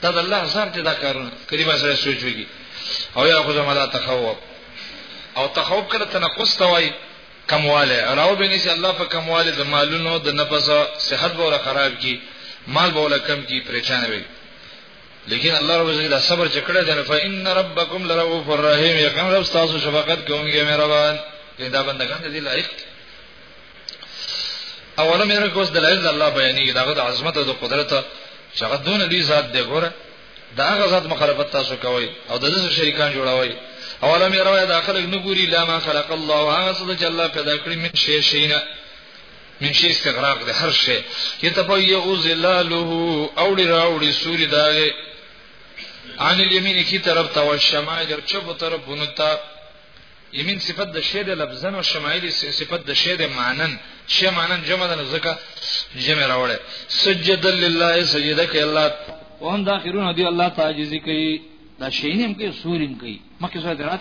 Speaker 2: دا د الله ځان ته دا کارونه کړي ما سره سوچ وکي او یا خو زموږ تخوف او تخوف کړه تنقص توای کمواله راو به نشي الله په کمواله د مالونو د نفس صحت بوله خراب کی مال بوله کم کی پریشان وي لیکن الله رب عزت دا صبر چکړه ده فإن ربکم لرؤوف الرحیم یقین رب تاسو شفقت کوونکی مهربان دا بندگان دې لایق اوله مې رکوس دلایل د الله بیانې داغه د عظمت او د قدرت چې هغه دون لوی ذات دی ګوره دا هغه ذات مخالفت تاسو کوي او د دې شریکان جوړوي اوله مې راوي داخله نه ګوري لا ما خلق الله هغه څه چې الله پیدا کړی من شي شینه من شي استغراق د هر شي یتپوی او ظلاله اوړي راوړي سوري داغه عن الیمین کی طرف ته او شمال چپ طرف بنتا یمین صفت د شی د لفظن او شمایل صفت د شی د مانن شی مانن جمع د زکه جمع راوړې سجد لله سجده کوي الله
Speaker 1: وهم داخرون دی الله تعجزی کوي دا شینم کوي سوریم کوي مکه سره درات